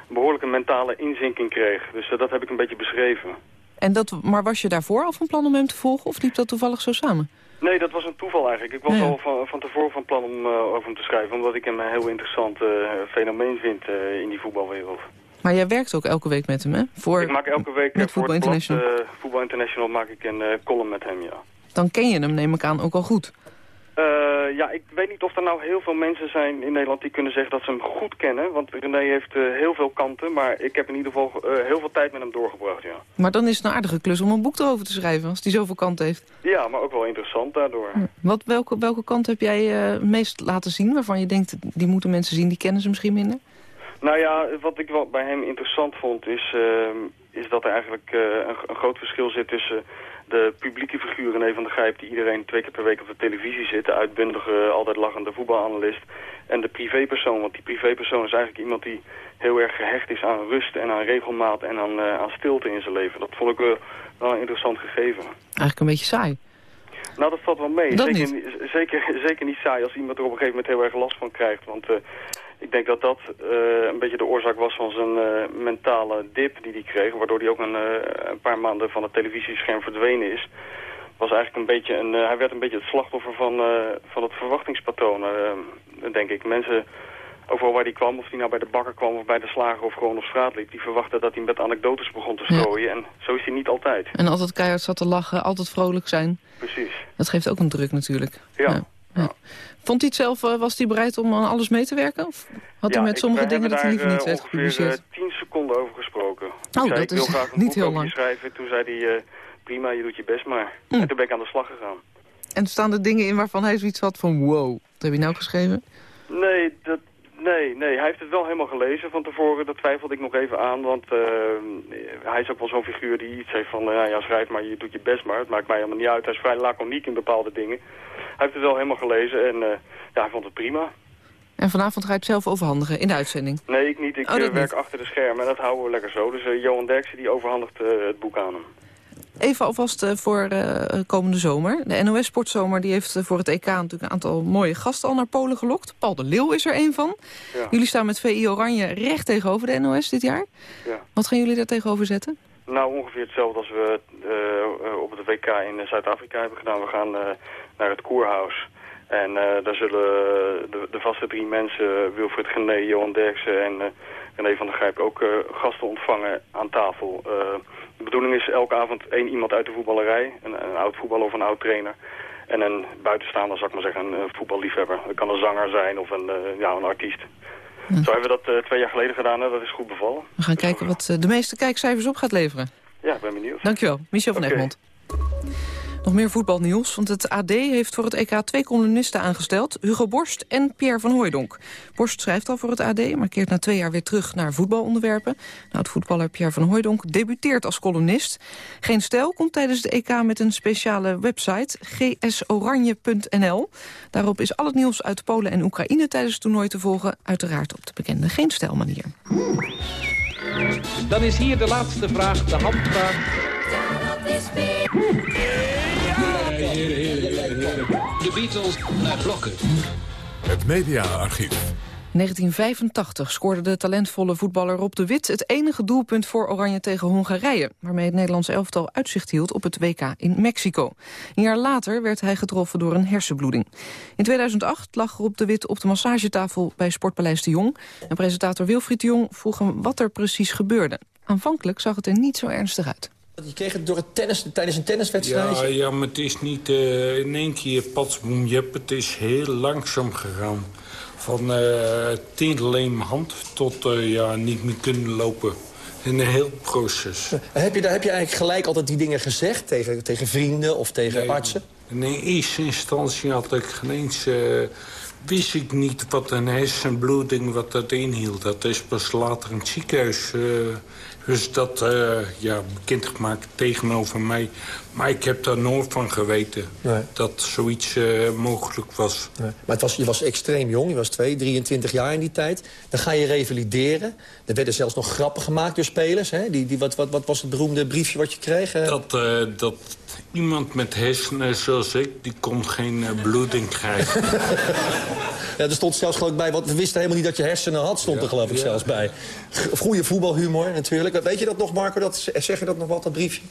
[SPEAKER 16] behoorlijke mentale inzinking kreeg. Dus dat heb ik een beetje beschreven.
[SPEAKER 12] En dat, maar was je daarvoor al van plan om hem te volgen of liep dat toevallig zo samen?
[SPEAKER 16] Nee, dat was een toeval eigenlijk. Ik was al van, van tevoren van plan om eh, over hem te schrijven. Omdat ik hem een heel interessant eh, fenomeen vind eh, in die voetbalwereld.
[SPEAKER 12] Maar jij werkt ook elke week met hem, hè? Voor,
[SPEAKER 16] ik maak elke week
[SPEAKER 12] met
[SPEAKER 16] voor
[SPEAKER 12] Voetbal
[SPEAKER 16] blad
[SPEAKER 12] International.
[SPEAKER 16] Voetbal International maak ik een column met hem, ja.
[SPEAKER 12] Dan ken je hem, neem ik aan, ook al goed.
[SPEAKER 16] Eh, ja, ik weet niet of er nou heel veel mensen zijn in Nederland die kunnen zeggen dat ze hem goed kennen. Want René heeft eh, heel veel kanten, maar ik heb in ieder geval eh, heel veel tijd met hem doorgebracht, ja.
[SPEAKER 12] Maar dan is het een aardige klus om een boek erover te schrijven, als die zoveel kant heeft.
[SPEAKER 16] Ja, maar ook wel interessant daardoor.
[SPEAKER 12] Wat, welke, welke kant heb jij het meest laten zien, waarvan je denkt, die moeten mensen zien, die kennen ze misschien minder?
[SPEAKER 16] Nou ja, wat ik wel bij hem interessant vond is, ehm, is dat er eigenlijk een, een groot verschil zit tussen de publieke figuur René van der Grijp... die iedereen twee keer per week op de televisie zit, de uitbundige, altijd lachende voetbalanalist... en de privépersoon, want die privépersoon is eigenlijk iemand die heel erg gehecht is aan rust en aan regelmaat en aan, eh, aan stilte in zijn leven. Dat vond ik wel, wel een interessant gegeven.
[SPEAKER 12] Eigenlijk een beetje saai.
[SPEAKER 16] Nou, dat valt wel mee.
[SPEAKER 12] Dat
[SPEAKER 16] zeker,
[SPEAKER 12] niet.
[SPEAKER 16] ni- zeker, zeker niet saai als iemand er op een gegeven moment heel erg last van krijgt. Want eh, ik denk dat dat eh, een beetje de oorzaak was van zijn eh, mentale dip die hij kreeg. Waardoor hij ook een, eh, een paar maanden van het televisiescherm verdwenen is. Was eigenlijk een beetje een, hij werd een beetje het slachtoffer van, van het verwachtingspatroon, denk ik. Mensen, overal waar hij kwam, of hij nou bij de bakker kwam of bij de slager of gewoon op straat liep, die verwachten dat hij met anekdotes begon te strooien. En zo is hij niet altijd.
[SPEAKER 12] En altijd keihard zat te lachen, altijd vrolijk zijn.
[SPEAKER 16] Precies.
[SPEAKER 12] Dat geeft ook een druk natuurlijk.
[SPEAKER 16] Ja.
[SPEAKER 12] ja. Vond hij het zelf, eh, was hij bereid om aan alles mee te werken? Of had hij
[SPEAKER 16] Ja,
[SPEAKER 12] met
[SPEAKER 16] ik-
[SPEAKER 12] sommige dingen dat hij liever niet
[SPEAKER 16] eh,
[SPEAKER 12] heeft
[SPEAKER 16] ongeveer
[SPEAKER 12] gepubliceerd?
[SPEAKER 16] eh, tien seconden over gesproken. Ik
[SPEAKER 12] Oh,
[SPEAKER 16] zei,
[SPEAKER 12] dat
[SPEAKER 16] ik wil
[SPEAKER 12] is
[SPEAKER 16] graag een
[SPEAKER 12] niet heel lang.
[SPEAKER 16] schrijven. Toen zei hij, eh, prima, je doet je best maar.
[SPEAKER 12] Hm.
[SPEAKER 16] En toen ben ik aan de slag gegaan.
[SPEAKER 12] En staan er dingen in waarvan hij zoiets had van wow, wat heb je nou geschreven?
[SPEAKER 16] Nee, dat, nee, nee, hij heeft het wel helemaal gelezen van tevoren. Dat twijfelde ik nog even aan, want eh, hij is ook wel zo'n figuur die iets heeft van... eh, ja, schrijf maar, je doet je best maar. Het maakt mij helemaal niet uit. Hij is vrij laconiek in bepaalde dingen. Hij heeft het wel helemaal gelezen en eh, ja, hij vond het prima.
[SPEAKER 12] En vanavond ga je het zelf overhandigen in de uitzending.
[SPEAKER 16] Nee, ik niet. Ik
[SPEAKER 12] Oh,
[SPEAKER 16] eh, werk
[SPEAKER 12] niet.
[SPEAKER 16] achter de schermen en dat houden we lekker zo. Dus Johan Derksen die overhandigt het boek aan hem.
[SPEAKER 12] Even alvast eh, voor eh, komende zomer. De NOS Sportzomer die heeft eh, voor het EK natuurlijk een aantal mooie gasten al naar Polen gelokt. Paul de Leeuw is er één van.
[SPEAKER 16] Ja.
[SPEAKER 12] Jullie staan met VI Oranje recht tegenover de NOS dit jaar.
[SPEAKER 16] Ja.
[SPEAKER 12] Wat gaan jullie daar tegenover zetten?
[SPEAKER 16] Nou, ongeveer hetzelfde als we eh, eh, op het WK in eh, Zuid-Afrika hebben gedaan. We gaan eh, naar het Koerhuis. En eh, daar zullen de, de vaste drie mensen, Wilfried Gené, Johan Derksen en eh, René van der Grijp, ook eh, gasten ontvangen aan tafel. Eh, de bedoeling is elke avond één iemand uit de voetballerij, een, een oud voetballer of een oud trainer. En een buitenstaander, zou ik maar zeggen, een, voetballiefhebber. Dat kan een zanger zijn of een, eh, ja, een artiest. Zo hebben we dat twee jaar geleden gedaan en dat is goed bevallen.
[SPEAKER 12] We gaan kijken wat de meeste kijkcijfers op gaat leveren.
[SPEAKER 16] Ja, ik ben benieuwd.
[SPEAKER 12] Dankjewel, Michel van. Egmond. Nog meer voetbalnieuws, want het AD heeft voor het EK twee columnisten aangesteld. Hugo Borst en Pierre van Hooijdonk. Borst schrijft al voor het AD, maar keert na twee jaar weer terug naar voetbalonderwerpen. Nou, het voetballer Pierre van Hooijdonk debuteert als columnist. Geen Stijl komt tijdens de EK met een speciale website, gsoranje.nl. Daarop is al het nieuws uit Polen en Oekraïne tijdens het toernooi te volgen. Uiteraard op de bekende Geen Stijl manier.
[SPEAKER 17] Dan is hier de laatste vraag, de handvraag. De Beatles naar blokken.
[SPEAKER 1] Het mediaarchief.
[SPEAKER 12] 1985 scoorde de talentvolle voetballer Rob de Wit het enige doelpunt voor Oranje tegen Hongarije, waarmee het Nederlandse elftal uitzicht hield op het WK in Mexico. Een jaar later werd hij getroffen door een hersenbloeding. In 2008 lag Rob de Wit op de massagetafel bij Sportpaleis de Jong en presentator Wilfried de Jong vroeg hem wat er precies gebeurde. Aanvankelijk zag het er niet zo ernstig uit.
[SPEAKER 18] Je kreeg het door het tennis, tijdens een tenniswedstrijd.
[SPEAKER 19] Ja, ja, maar het is niet eh, in één keer patsboem jep. Het is heel langzaam gegaan. Van eh tien hand tot eh, ja, niet meer kunnen lopen. In een heel proces.
[SPEAKER 18] Heb je, daar heb je eigenlijk gelijk altijd die dingen gezegd tegen, tegen vrienden of tegen artsen?
[SPEAKER 19] In eerste instantie had ik geen eens... wist ik niet wat een hersenbloeding wat dat inhield. Dat is pas later in het ziekenhuis... dus dat, eh, ja, bekendgemaakt tegenover mij. Maar ik heb daar nooit van geweten
[SPEAKER 18] Nee.
[SPEAKER 19] dat zoiets eh, mogelijk was.
[SPEAKER 18] Maar het was, je was extreem jong, je was 2, 23 jaar in die tijd. Dan ga je revalideren. Er werden zelfs nog grappen gemaakt door spelers. Hè? Die, die, wat, wat, wat was het beroemde briefje wat je kreeg?
[SPEAKER 19] Dat, eh, dat iemand met hersenen zoals ik, die kon geen eh, bloeding krijgen.
[SPEAKER 18] Ja, er stond zelfs geloof ik bij, want we wisten helemaal niet dat je hersenen had, stond er geloof ik
[SPEAKER 19] ja.
[SPEAKER 18] zelfs bij. G- Goeie voetbalhumor natuurlijk. Weet je dat nog, Marco? Dat, zeg je dat nog wat, dat briefje?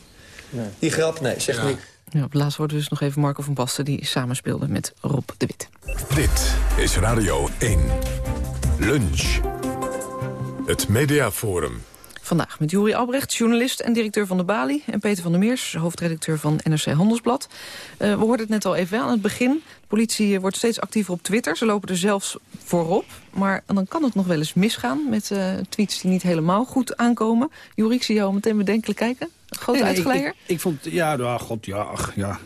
[SPEAKER 18] Die grap? Nee, zeg niet.
[SPEAKER 12] Ja, op laatst wordt dus nog even Marco van Basten die samenspeelde met Rob de Wit.
[SPEAKER 1] Dit is Radio 1. Lunch. Het Mediaforum.
[SPEAKER 12] Vandaag met Juri Albrecht, journalist en directeur van de Bali... en Peter van der Meers, hoofdredacteur van NRC Handelsblad. Eh, we hoorden het net al even aan het begin. De politie wordt steeds actiever op Twitter. Ze lopen er zelfs voorop. Maar dan kan het nog wel eens misgaan met eh, tweets die niet helemaal goed aankomen. Juri, ik zie jou meteen bedenkelijk kijken. Grote
[SPEAKER 20] Nee. Ik, ik, ik vond, ja, nou, god, ja, ach, ja.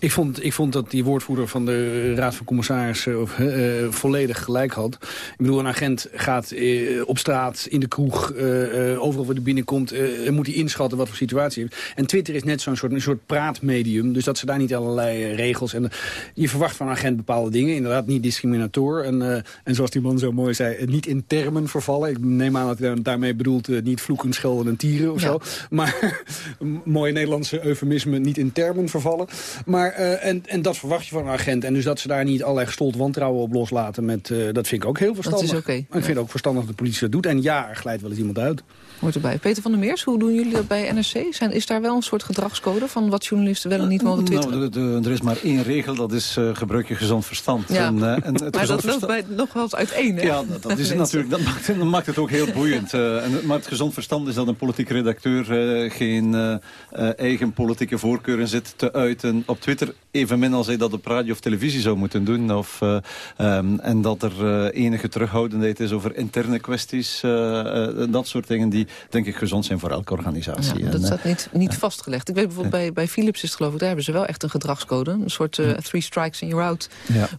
[SPEAKER 20] Ik vond, ik vond dat die woordvoerder van de Raad van Commissarissen eh, eh, volledig gelijk had. Ik bedoel, een agent gaat eh, op straat, in de kroeg, eh, eh, overal waar hij binnenkomt, eh, moet hij inschatten wat voor situatie hij heeft. En Twitter is net zo'n soort, een soort praatmedium, dus dat ze daar niet allerlei eh, regels en je verwacht van een agent bepaalde dingen, inderdaad niet discriminator. En, eh, en zoals die man zo mooi zei, eh, niet in termen vervallen. Ik neem aan dat hij daarmee bedoelt eh, niet vloeken, schelden en tieren of
[SPEAKER 12] Ja.
[SPEAKER 20] zo. Maar een mooie Nederlandse eufemisme, niet in termen vervallen. Maar, eh, en, en dat verwacht je van een agent. En dus dat ze daar niet allerlei gestold wantrouwen op loslaten, met, eh, dat vind ik ook heel verstandig.
[SPEAKER 12] is oké,
[SPEAKER 20] Ik vind ook verstandig dat de politie dat doet. En ja, er glijdt wel eens iemand uit.
[SPEAKER 12] Hoort erbij. Peter van der Meers, hoe doen jullie dat bij NRC? Zijn, is daar wel een soort gedragscode van wat journalisten wel en niet mogen twitteren?
[SPEAKER 21] Nou, de- de- er is maar één regel, dat is eh, gebruik je gezond verstand.
[SPEAKER 12] Ja.
[SPEAKER 20] Nou,
[SPEAKER 21] En, eh, en het
[SPEAKER 12] maar dat loopt bij, nog wel eens uiteen, hè?
[SPEAKER 21] Ja, dat, dat is natuurlijk. Dat maakt, dat maakt het ook heel boeiend. Eh, en, maar het gezond verstand is dat een politieke redacteur eh, geen eh, eh, eigen politieke voorkeuren zit te uiten op Twitter. Evenmin als hij dat op radio of televisie zou moeten doen. Of, um, en dat er enige terughoudendheid is over interne kwesties. Dat soort dingen die, denk ik, gezond zijn voor elke organisatie.
[SPEAKER 12] Ja, dat staat niet, niet vastgelegd. Ik weet bijvoorbeeld bij, bij Philips is het geloof ik, daar hebben ze wel echt een gedragscode. Een soort three strikes and you're out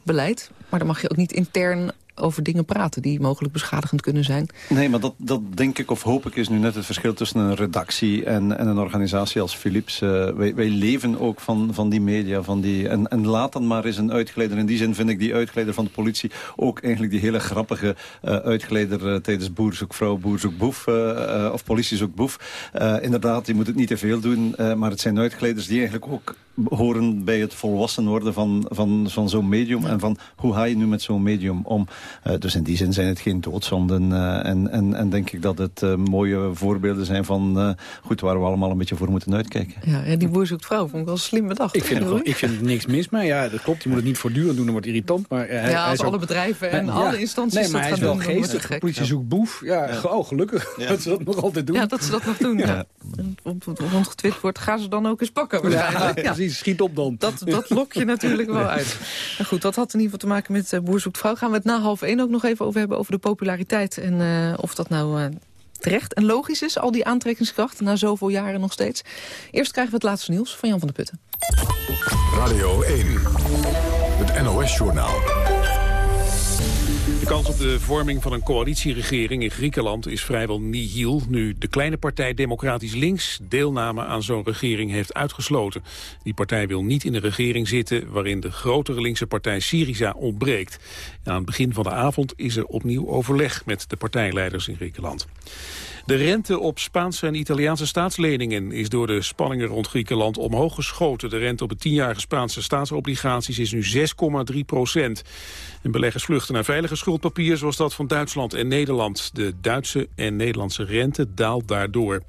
[SPEAKER 12] beleid. Maar dan mag je ook niet intern over dingen praten die mogelijk beschadigend kunnen zijn.
[SPEAKER 21] Nee, maar dat, dat denk ik of hoop ik is nu net het verschil tussen een redactie en, en een organisatie als Philips. Uh, wij, wij leven ook van, van die media. Van die, en, en laat dan maar eens een uitgeleider. In die zin vind ik die uitgeleider van de politie ook eigenlijk die hele grappige uh, uitgeleider uh, tijdens Boer zoek vrouw, Boer zoek boef of politie zoek boef. inderdaad, die moet het niet te veel doen, maar het zijn uitgeleiders die eigenlijk ook horen bij het volwassen worden van, van, van zo'n medium. En van hoe ga je nu met zo'n medium om? Uh, dus in die zin zijn het geen doodzonden. Uh, en, en, en denk ik dat het uh, mooie voorbeelden zijn van goed, waar we allemaal een beetje voor moeten uitkijken.
[SPEAKER 12] Ja, en die boer zoekt vrouw vond ik wel een slim bedacht.
[SPEAKER 20] Ik vind, ik vind er niks mis mee. Ja, dat klopt. Je moet het niet voortdurend doen, dan wordt irritant. Maar hij,
[SPEAKER 12] ja, als
[SPEAKER 20] hij
[SPEAKER 12] alle bedrijven en alle instanties
[SPEAKER 20] nee, maar
[SPEAKER 12] dat
[SPEAKER 20] hij
[SPEAKER 12] gaan
[SPEAKER 20] is
[SPEAKER 12] doen,
[SPEAKER 20] wel geestig. Politie zoekt boef. Ja, ja. Oh, gelukkig dat ze dat nog altijd doen.
[SPEAKER 12] Ja, dat ze dat nog doen. Ja. En op, op, rond getwit wordt, gaan ze dan ook eens pakken waarschijnlijk.
[SPEAKER 20] Ja, precies. Schiet op dan.
[SPEAKER 12] Dat, dat lok je natuurlijk wel uit. Maar goed, dat had in ieder geval te maken met uh, Boer zoekt vrouw. Gaan we het na half één ook nog even over hebben, over de populariteit. En uh, of dat nou uh, terecht en logisch is, al die aantrekkingskracht, na zoveel jaren nog steeds. Eerst krijgen we het laatste nieuws van Jan van der Putten.
[SPEAKER 1] Radio 1, het NOS-journaal.
[SPEAKER 2] Kans op de vorming van een coalitieregering in Griekenland is vrijwel nihil... nu de kleine partij Democratisch Links deelname aan zo'n regering heeft uitgesloten. Die partij wil niet in de regering zitten waarin de grotere linkse partij Syriza ontbreekt. aan het begin van de avond is er opnieuw overleg met de partijleiders in Griekenland. De rente op Spaanse en Italiaanse staatsleningen is door de spanningen rond Griekenland omhoog geschoten. De rente op de tienjarige Spaanse staatsobligaties is nu 6,3 procent. En beleggers vluchten naar veilige schuldpapier zoals dat van Duitsland en Nederland. De Duitse en Nederlandse rente daalt daardoor.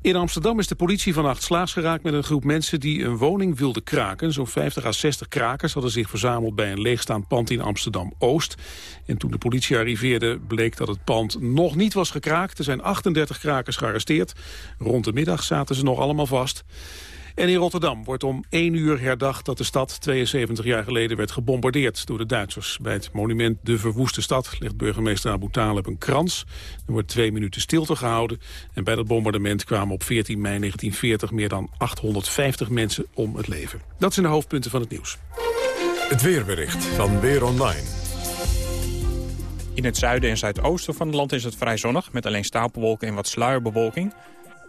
[SPEAKER 2] In Amsterdam is de politie vannacht slaags geraakt met een groep mensen die een woning wilden kraken. Zo'n 50 à 60 krakers hadden zich verzameld bij een leegstaand pand in Amsterdam-Oost. En toen de politie arriveerde bleek dat het pand nog niet was gekraakt. Er zijn 38 krakers gearresteerd. Rond de middag zaten ze nog allemaal vast. En in Rotterdam wordt om 1 uur herdacht dat de stad 72 jaar geleden werd gebombardeerd door de Duitsers. Bij het monument De Verwoeste Stad legt burgemeester Abu Talib een krans. Er wordt twee minuten stilte gehouden. En bij dat bombardement kwamen op 14 mei 1940 meer dan 850 mensen om het leven. Dat zijn de hoofdpunten van het nieuws.
[SPEAKER 1] Het weerbericht van Weer Online.
[SPEAKER 22] In het zuiden en zuidoosten van het land is het vrij zonnig... met alleen stapelwolken en wat sluierbewolking.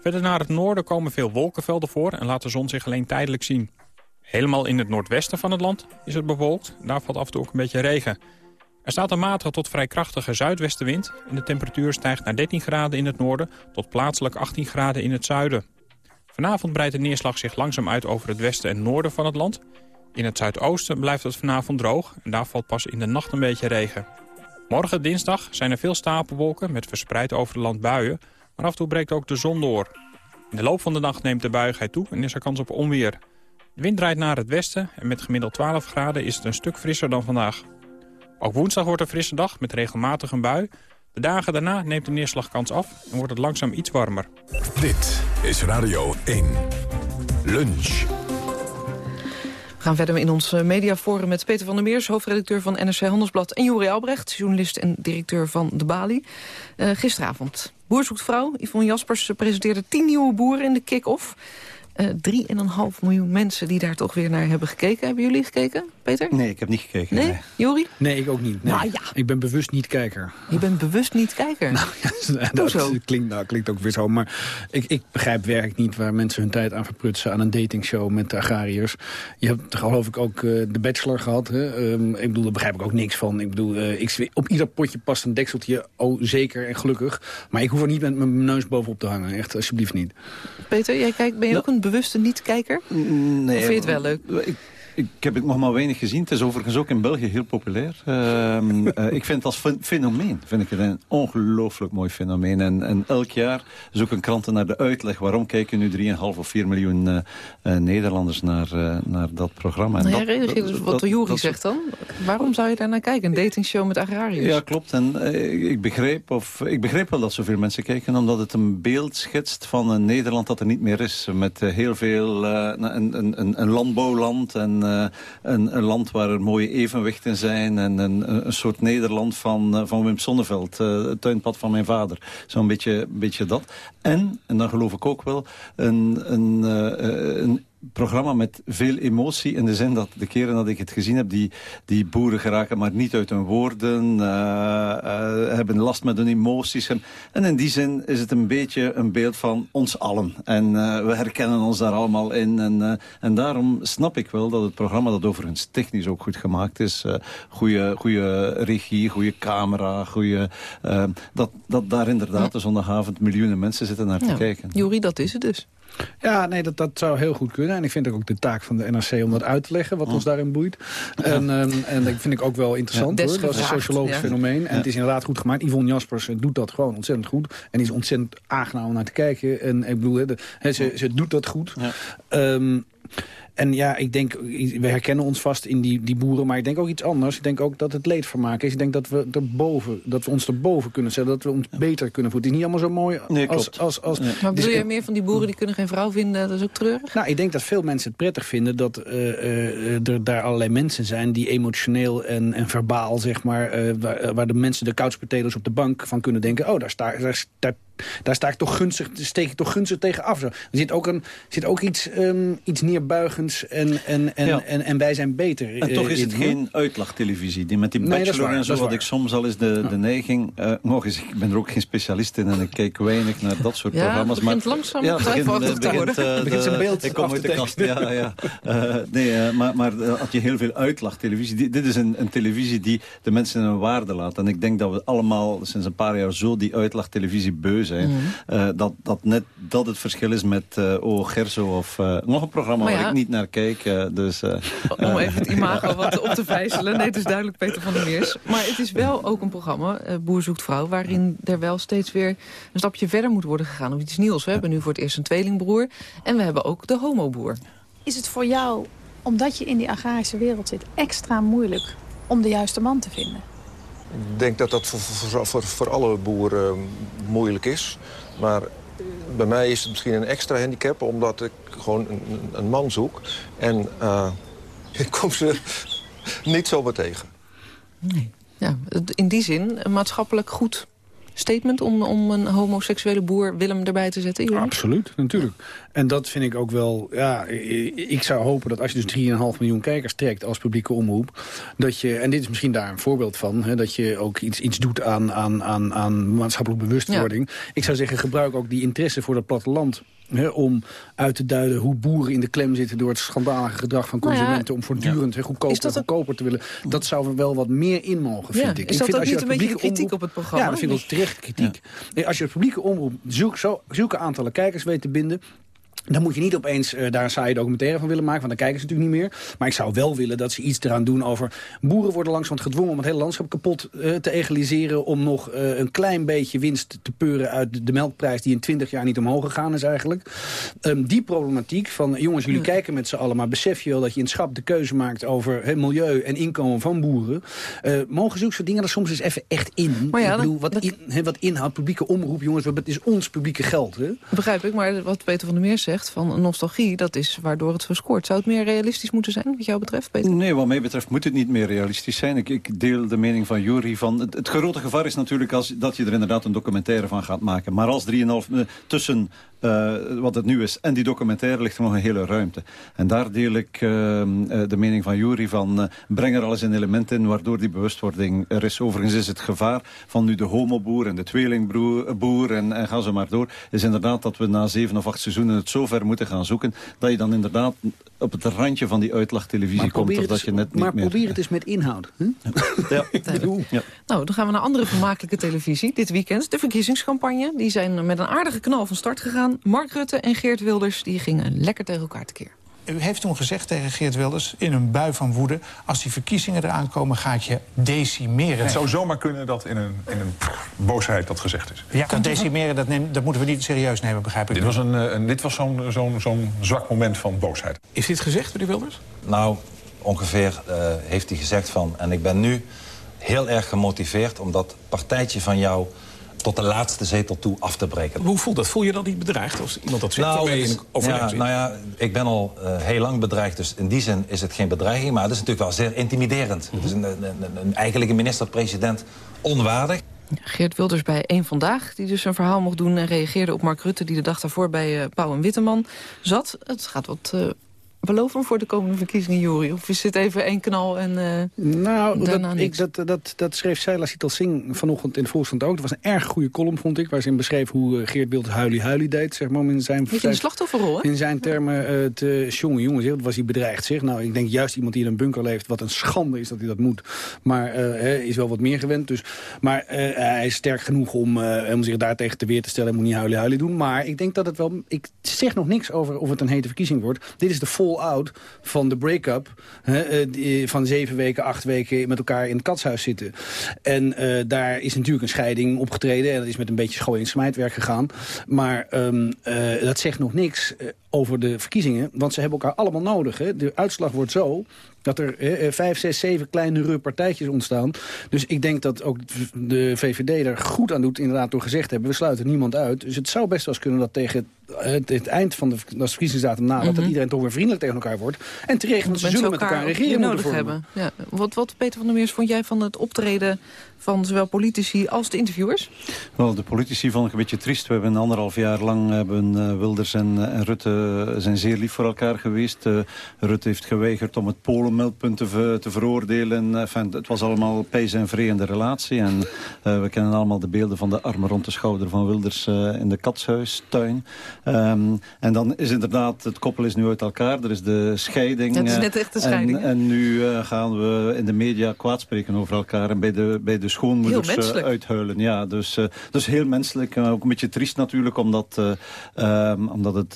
[SPEAKER 22] Verder naar het noorden komen veel wolkenvelden voor en laat de zon zich alleen tijdelijk zien. Helemaal in het noordwesten van het land is het bewolkt. Daar valt af en toe ook een beetje regen. Er staat een matige tot vrij krachtige zuidwestenwind... en de temperatuur stijgt naar 13 graden in het noorden... tot plaatselijk 18 graden in het zuiden. Vanavond breidt de neerslag zich langzaam uit over het westen en noorden van het land. In het zuidoosten blijft het vanavond droog... en daar valt pas in de nacht een beetje regen. Morgen dinsdag zijn er veel stapelwolken met verspreid over het land buien... Maar af en toe breekt ook de zon door. In de loop van de nacht neemt de buigheid toe en is er kans op onweer. De wind draait naar het westen en met gemiddeld 12 graden is het een stuk frisser dan vandaag. Ook woensdag wordt een frisse dag met regelmatig een bui. De dagen daarna neemt de neerslagkans af en wordt het langzaam iets warmer.
[SPEAKER 1] Dit is Radio 1. Lunch.
[SPEAKER 12] We gaan verder in ons mediaforum met Peter van der Meers... hoofdredacteur van NRC Handelsblad... en Juri Albrecht, journalist en directeur van De Bali. Uh, gisteravond Boer zoekt vrouw. Yvonne Jaspers presenteerde tien nieuwe boeren in de kick-off. Uh, 3,5 miljoen mensen die daar toch weer naar hebben gekeken. Hebben jullie gekeken, Peter?
[SPEAKER 21] Nee, ik heb niet gekeken.
[SPEAKER 12] Nee? Jori?
[SPEAKER 20] Nee, ik ook niet. Nee.
[SPEAKER 12] Nou, ja.
[SPEAKER 20] Ik ben bewust niet kijker.
[SPEAKER 12] Je bent bewust niet kijker?
[SPEAKER 20] Nou, ja, dat zo? Klinkt, nou, klinkt ook weer zo. Maar ik, ik begrijp werkelijk niet waar mensen hun tijd aan verprutsen... aan een datingshow met agrariërs. Je hebt geloof ik ook uh, de Bachelor gehad. Hè? Um, ik bedoel, daar begrijp ik ook niks van. Ik bedoel, uh, ik, op ieder potje past een dekseltje. Oh, zeker en gelukkig. Maar ik hoef er niet met mijn neus bovenop te hangen. Echt, alsjeblieft niet.
[SPEAKER 12] Peter, jij kijkt, ben je nou, ook een bewuste niet-kijker?
[SPEAKER 21] Nee.
[SPEAKER 12] Of vind je het wel leuk?
[SPEAKER 21] Ik, ik heb het nog maar weinig gezien. Het is overigens ook in België heel populair. Ehm, eh, ik vind het als fenomeen vind ik het een ongelooflijk mooi fenomeen. En, en elk jaar zoeken kranten naar de uitleg. Waarom kijken nu 3,5 of 4 miljoen uh, uh, Nederlanders naar, naar dat programma?
[SPEAKER 12] En nou, ja, dat, wat Jury zegt dan. Waarom zou je daar naar kijken? Een datingshow met agrariërs?
[SPEAKER 21] Ja, klopt. En ik, begreep, of, ik begreep wel dat zoveel mensen kijken... omdat het een beeld schetst van een Nederland dat er niet meer is. Met heel veel... een, een, een landbouwland en een, een, land waar er mooie evenwichten zijn... en een, een soort Nederland van, van Wim Sonneveld, het tuinpad van mijn vader. Zo'n beetje, beetje dat. En, en dan geloof ik ook wel, een, een, een programma met veel emotie. In de zin dat de keren dat ik het gezien heb, die, die boeren geraken maar niet uit hun woorden. Uh, uh, hebben last met hun emoties. En in die zin is het een beetje een beeld van ons allen. En uh, we herkennen ons daar allemaal in. En, en daarom snap ik wel dat het programma, dat overigens technisch ook goed gemaakt is. goede, goede regie, goede camera. Goede, dat, dat daar inderdaad de zondagavond miljoenen mensen zitten naar te kijken.
[SPEAKER 12] Jury, dat is het dus.
[SPEAKER 20] Ja, nee, dat, dat zou heel goed kunnen. En ik vind ook de taak van de NRC om dat uit te leggen, wat ons daarin boeit. En, um, en dat vind ik ook wel interessant, hoor. Dat is een sociologisch fenomeen. En het is inderdaad goed gemaakt. Yvonne Jaspers doet dat gewoon ontzettend goed. En is ontzettend aangenaam om naar te kijken. En ik bedoel, de, ze, ze doet dat goed. Um, en ja, ik denk, we herkennen ons vast in die, die boeren, maar ik denk ook iets anders. Ik denk ook dat het leedvermaak is. Ik denk dat we, erboven, dat we ons erboven kunnen zetten, dat we ons beter kunnen voeden. Het is niet allemaal zo mooi
[SPEAKER 21] nee,
[SPEAKER 12] als... als, als
[SPEAKER 21] nee.
[SPEAKER 12] Maar bedoel je meer van die boeren die kunnen geen vrouw vinden? Dat is ook treurig?
[SPEAKER 20] Nou, ik denk dat veel mensen het prettig vinden dat uh, uh, er daar allerlei mensen zijn... die emotioneel en, en verbaal, zeg maar, uh, waar, waar, de mensen, de couch potatoes op de bank van kunnen denken... oh, daar, sta, daar, daar daar sta ik toch gunstig, steek ik toch gunstig tegen af. Zo. Er zit ook, een, zit ook iets, um, iets neerbuigends en, en, en, en, en, wij zijn beter.
[SPEAKER 21] En toch is het geen uitlachtelevisie. Die met die bachelor nee, en zo, wat ik soms al is de, de neiging... Uh, nog eens, ik ben er ook geen specialist in en ik kijk weinig naar dat soort
[SPEAKER 12] ja,
[SPEAKER 21] programma's.
[SPEAKER 12] Het begint maar, langzaam
[SPEAKER 21] ja,
[SPEAKER 12] begint, begint,
[SPEAKER 21] te worden.
[SPEAKER 12] Uh,
[SPEAKER 21] begint
[SPEAKER 12] zijn beeld
[SPEAKER 21] Ik kom uit de kast, ja. ja. Uh, nee, maar, maar had je heel veel uitlachttelevisie. Dit, dit is een, een televisie die de mensen in een waarde laat. En ik denk dat we allemaal sinds een paar jaar zo die uitlachttelevisie beu zijn... Mm dat, dat net dat het verschil is met uh, O Gerso of uh, nog een programma ja, waar ik niet naar kijk. Uh, dus,
[SPEAKER 12] Om even het imago wat op te vijzelen. Nee, het is duidelijk Peter van der Meers. Maar het is wel ook een programma, Boer zoekt vrouw... waarin er wel steeds weer een stapje verder moet worden gegaan. Of iets nieuws. We hebben nu voor het eerst een tweelingbroer. En we hebben ook de homoboer.
[SPEAKER 23] Is het voor jou, omdat je in die agrarische wereld zit... extra moeilijk om de juiste man te vinden?
[SPEAKER 24] Ik denk dat dat voor, voor, voor, alle boeren moeilijk is. Maar bij mij is het misschien een extra handicap... omdat ik gewoon een, een man zoek. En uh, ik kom ze niet zomaar tegen.
[SPEAKER 12] Nee. Ja, in die zin een maatschappelijk goed statement om, om een homoseksuele boer Willem erbij te zetten?
[SPEAKER 20] Absoluut, natuurlijk. En dat vind ik ook wel... Ja, ik zou hopen dat als je dus 3,5 miljoen kijkers trekt als publieke omroep... dat je, en dit is misschien daar een voorbeeld van... Hè, dat je ook iets, iets doet aan, aan, aan, aan maatschappelijke bewustwording. Ik zou zeggen, gebruik ook die interesse voor dat platteland om uit te duiden hoe boeren in de klem zitten... door het schandalige gedrag van
[SPEAKER 12] Nou
[SPEAKER 20] consumenten... om voortdurend ja. goedkoper en goedkoper te willen. Dat zou er wel wat meer in mogen, vind ik.
[SPEAKER 12] Is dat
[SPEAKER 20] ik vind,
[SPEAKER 12] ook niet een beetje kritiek
[SPEAKER 20] omroep,
[SPEAKER 12] op het programma?
[SPEAKER 20] Ja, dat vind ik wel terecht kritiek. Nee, als je het publieke omroep zulke, zulke aantallen kijkers weet te binden... Dan moet je niet opeens uh, daar een saaie documentaire van willen maken... want dan kijken ze natuurlijk niet meer. Maar ik zou wel willen dat ze iets eraan doen over... boeren worden langzamerhand gedwongen om het hele landschap kapot uh, te egaliseren... om nog uh, een klein beetje winst te peuren uit de, melkprijs... die in 20 jaar niet omhoog gegaan is eigenlijk. Um, die problematiek van, jongens, jullie kijken met z'n allen... maar besef je wel dat je in het schap de keuze maakt... over het milieu en inkomen van boeren. mogen zulke soort dingen er soms eens even echt in?
[SPEAKER 12] Maar ja,
[SPEAKER 20] ik bedoel, wat, in, he, wat inhoudt, publieke omroep, jongens... het is ons publieke geld. Hè?
[SPEAKER 12] Begrijp ik, maar wat Peter van der Meer zegt van nostalgie, dat is waardoor het zo. Zou het meer realistisch moeten zijn, wat jou betreft, Peter?
[SPEAKER 21] Nee, wat mij betreft moet het niet meer realistisch zijn. Ik, ik deel de mening van Jury van... Het, grote gevaar is natuurlijk als, dat je er inderdaad een documentaire van gaat maken. Maar als 3,5 tussen uh, wat het nu is. En die documentaire ligt er nog een hele ruimte. En daar deel ik uh, de mening van Jury van... Breng er alles een element in waardoor die bewustwording er is. Overigens is het gevaar van nu de homoboer en de tweelingboer... en, en gaan ze maar door, is inderdaad dat we na zeven of acht seizoenen... het zo ver moeten gaan zoeken... dat je dan inderdaad op het randje van die uitlachtelevisie komt. Of dat je net
[SPEAKER 20] maar
[SPEAKER 21] niet
[SPEAKER 20] probeer het eens met inhoud. Huh?
[SPEAKER 21] Ja.
[SPEAKER 20] ja.
[SPEAKER 12] Nou, dan gaan we naar andere vermakelijke televisie. Dit weekend de verkiezingscampagne. Die zijn met een aardige knal van start gegaan. Mark Rutte en Geert Wilders die gingen lekker tegen elkaar tekeer.
[SPEAKER 25] U heeft toen gezegd tegen Geert Wilders in een bui van woede... als die verkiezingen eraan komen, ga ik je decimeren.
[SPEAKER 26] Het zou zomaar kunnen dat in een, in een boosheid dat gezegd is.
[SPEAKER 25] Ja, dat decimeren, dat, neem, dat moeten we niet serieus nemen, begrijp ik.
[SPEAKER 26] Dit was, een, eh, een, dit was zo'n zo'n zo'n zwak moment van boosheid.
[SPEAKER 25] Is dit gezegd, meneer Wilders?
[SPEAKER 13] Nou, ongeveer uh, heeft hij gezegd van... en ik ben nu heel erg gemotiveerd om dat partijtje van jou tot de laatste zetel toe af te breken.
[SPEAKER 25] Hoe voelt dat? Voel je dan niet bedreigd als iemand dat zegt?
[SPEAKER 13] Nou, ja, nou ja, ik ben al uh, heel lang bedreigd, dus in die zin is het geen bedreiging. Maar het is natuurlijk wel zeer intimiderend. Het is een, een, een, een eigenlijk een minister-president onwaardig.
[SPEAKER 12] Geert Wilders bij Eén Vandaag, die dus een verhaal mocht doen... en reageerde op Mark Rutte, die de dag daarvoor bij uh, Pauw en Witteman zat. Het gaat wat uh, beloven voor de komende verkiezingen, Jori? Of is dit even één knal en uh,
[SPEAKER 20] Nou,
[SPEAKER 12] daarna
[SPEAKER 20] dat, ik, dat, dat, dat schreef Saila Sital Singh vanochtend in de Volkskrant ook. Dat was een erg goede column, vond ik, waar ze in beschreef hoe uh, Geert Wilders huilie-huilie deed. Zeg maar, om in zijn,
[SPEAKER 12] Beetje in de slachtofferrol, hè?
[SPEAKER 20] In zijn termen uh, te jongen, was hij bedreigd zich. Nou, ik denk juist iemand die in een bunker leeft, wat een schande is dat hij dat moet. Maar hij is wel wat meer gewend. Dus, maar hij is sterk genoeg om, om zich daartegen te weer te stellen. Hij moet niet huilie-huilie doen. Maar ik denk dat het wel... Ik zeg nog niks over of het een hete verkiezing wordt. Dit is de fallout van de break-up... van zeven weken, acht weken met elkaar in het katshuis zitten. En uh, daar is natuurlijk een scheiding opgetreden. En dat is met een beetje schooi- en smijtwerk gegaan. Maar um, uh, dat zegt nog niks over de verkiezingen. Want ze hebben elkaar allemaal nodig. Hè. De uitslag wordt zo dat er eh, vijf, zes, zeven kleine partijtjes ontstaan. Dus ik denk dat ook de VVD er goed aan doet, inderdaad door gezegd hebben... we sluiten niemand uit. Dus het zou best wel eens kunnen dat tegen het, het eind van de, de verkiezingsdatum na... Mm -hmm. dat iedereen toch weer vriendelijk tegen elkaar wordt. En terecht, want ze zullen met elkaar regeren
[SPEAKER 12] nodig hebben. Ja. Wat, wat, Peter van der Meers, vond jij van het optreden van zowel politici als de interviewers?
[SPEAKER 21] Wel, de politici vond ik een beetje triest. We hebben anderhalf jaar lang hebben, uh, Wilders en, en, Rutte zijn zeer lief voor elkaar geweest. Uh, Rutte heeft geweigerd om het Polenmeldpunt te, ver, te veroordelen. Enfin, het was allemaal pees en vree in de relatie. En uh, we kennen allemaal de beelden van de armen rond de schouder van Wilders in de katshuistuin. Um, en dan is inderdaad, het koppel is nu uit elkaar. Er is de scheiding.
[SPEAKER 12] Het is net echt de scheiding.
[SPEAKER 21] En, en nu gaan we in de media kwaad spreken over elkaar. En bij de, bij de schoonmoeders uh, uithuilen. Ja, dus, uh, dus heel menselijk. Uh, ook een beetje triest natuurlijk, omdat, um, omdat het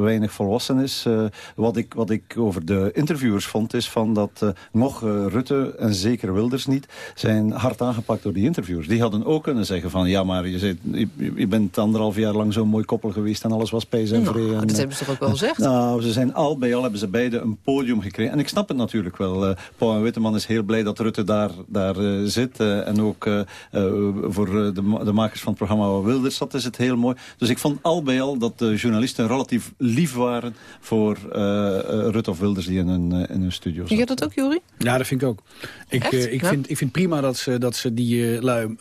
[SPEAKER 21] weinig volwassen is. wat, ik, wat ik over de interviewers vond, is van dat nog Rutte en zeker Wilders niet, zijn hard aangepakt door die interviewers. Die hadden ook kunnen zeggen van, ja, maar je, zit, je, je bent anderhalf jaar lang zo'n mooi koppel geweest en alles was pees en.
[SPEAKER 12] Nou, dat hebben ze toch ook wel gezegd?
[SPEAKER 21] Nou, ze zijn al bij al hebben ze beide een podium gekregen. En ik snap het natuurlijk wel. Paul en Witteman is heel blij dat Rutte daar, daar zit. Uh, en ook uh, uh, voor de, de, makers van het programma Wilders, dat is het heel mooi. Dus ik vond al bij al dat de journalisten relatief lief waren voor Rutte of Wilders die in hun, in hun studio zaten.
[SPEAKER 12] Vind je dat ook, Jori?
[SPEAKER 20] Ja, dat vind ik ook. Ik, ik, ja? vind, ik vind prima dat ze, dat ze die lui,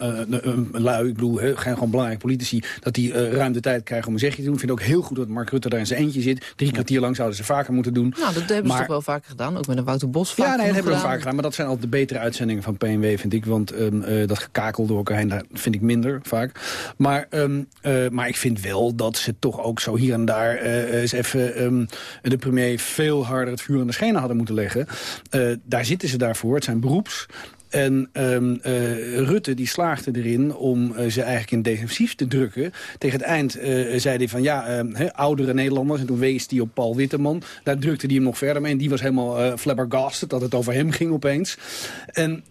[SPEAKER 20] lui, ik bedoel, he, gewoon belangrijke politici, dat die ruim de tijd krijgen om een zegje te doen. Ik vind ook heel goed dat Mark Rutte daar in zijn eentje zit. Drie kwartier lang zouden ze vaker moeten doen.
[SPEAKER 12] Nou, dat hebben maar, ze toch wel vaker gedaan. Ook met een Wouter Bos
[SPEAKER 20] Ja, nee, dat hebben we vaker gedaan. Maar dat zijn altijd de betere uitzendingen van PNW, vind ik. Want um, uh, dat gekakel door elkaar heen, dat vind ik minder vaak. Maar, um, uh, maar ik vind wel dat ze toch ook zo hier en daar uh, eens even um, de premier veel harder het vuur aan de schenen hadden moeten leggen. daar zitten ze daarvoor, het zijn beroeps. En um, uh, Rutte die slaagde erin om uh, ze eigenlijk in defensief te drukken. Tegen het eind uh, zei hij van ja, he, oudere Nederlanders. En toen wees hij op Paul Witteman. Daar drukte hij hem nog verder mee. En die was helemaal flabbergasted dat het over hem ging opeens. En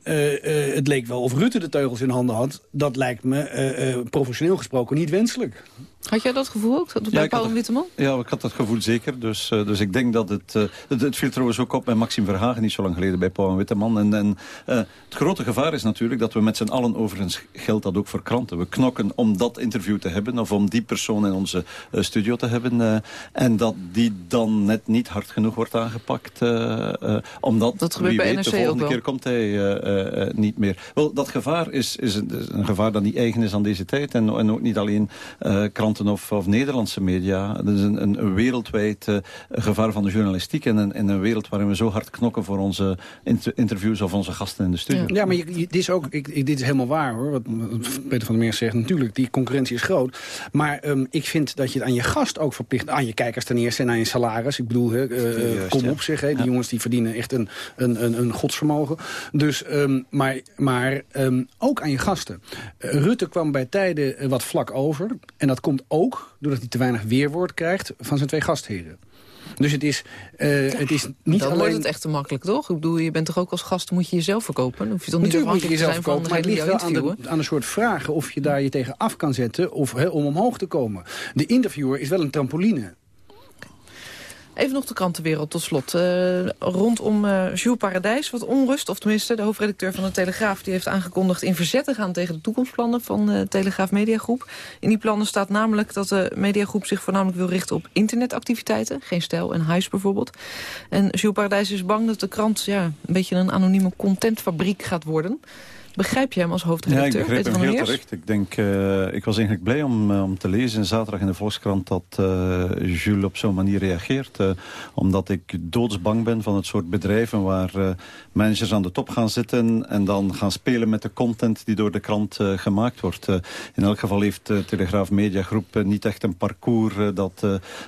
[SPEAKER 20] het leek wel of Rutte de teugels in handen had. Dat lijkt me professioneel gesproken niet wenselijk.
[SPEAKER 12] Had jij dat gevoel ook, bij ja, Paul Witteman?
[SPEAKER 21] Ja, ik had dat gevoel zeker. Dus, uh, dus ik denk dat het... Uh, het, het viel trouwens ook op bij Maxime Verhagen niet zo lang geleden bij Paul Witteman. En, en uh, het grote gevaar is natuurlijk dat we met z'n allen, overigens geldt dat ook voor kranten, we knokken om dat interview te hebben of om die persoon in onze studio te hebben. en dat die dan net niet hard genoeg wordt aangepakt. omdat,
[SPEAKER 12] dat gebeurt
[SPEAKER 21] wie weet,
[SPEAKER 12] NRC
[SPEAKER 21] de volgende keer komt hij niet meer. Wel, dat gevaar is, is, een, is een gevaar dat niet eigen is aan deze tijd. En, en ook niet alleen kranten of, of Nederlandse media. Dat is een, een, wereldwijd uh, gevaar van de journalistiek... en een, in een wereld waarin we zo hard knokken voor onze inter interviews... of onze gasten in de studio.
[SPEAKER 20] Ja, maar je, je, dit, is ook, ik, ik, dit is helemaal waar, hoor. Wat Peter van der Meer zegt. Natuurlijk, die concurrentie is groot. Maar um, ik vind dat je het aan je gast ook verplicht... aan je kijkers ten eerste en aan je salaris. Ik bedoel, uh, Juist, kom op. Hè, die ja. jongens die verdienen echt een, een, een, een godsvermogen. Dus, um, maar maar um, ook aan je gasten. Uh, Rutte kwam bij tijden wat vlak over. En dat komt ook doordat hij te weinig weerwoord krijgt van zijn twee gastheren. Dus het is, uh, het is niet
[SPEAKER 12] dan
[SPEAKER 20] alleen...
[SPEAKER 12] wordt het echt te makkelijk, toch? Ik bedoel, je bent toch ook als gast, moet je jezelf verkopen? Dan hoef je toch niet
[SPEAKER 20] Natuurlijk moet je jezelf verkopen, maar het ligt wel aan de, aan de soort vragen of je daar je tegen af kan zetten of, om omhoog te komen. De interviewer is wel een
[SPEAKER 12] Even nog de krantenwereld tot slot. Uh, rondom uh, Jules Paradijs wat onrust. Of tenminste, de hoofdredacteur van de Telegraaf... die heeft aangekondigd in verzet te gaan tegen de toekomstplannen... van de Telegraaf Mediagroep. In die plannen staat namelijk dat de Mediagroep zich voornamelijk wil richten... op internetactiviteiten, geen stijl en huis bijvoorbeeld. En Jules Paradijs is bang dat de krant ja, een beetje een anonieme contentfabriek gaat worden... Begrijp je hem als hoofdredacteur?
[SPEAKER 21] Ja, ik begrijp hem heel terecht. Ik, denk, uh, ik was eigenlijk blij om, uh, om te lezen zaterdag in de Volkskrant dat uh, Jules op zo'n manier reageert. omdat ik doodsbang ben van het soort bedrijven waar managers aan de top gaan zitten en dan gaan spelen met de content die door de krant gemaakt wordt. in elk geval heeft de Telegraaf Media Groep niet echt een parcours dat,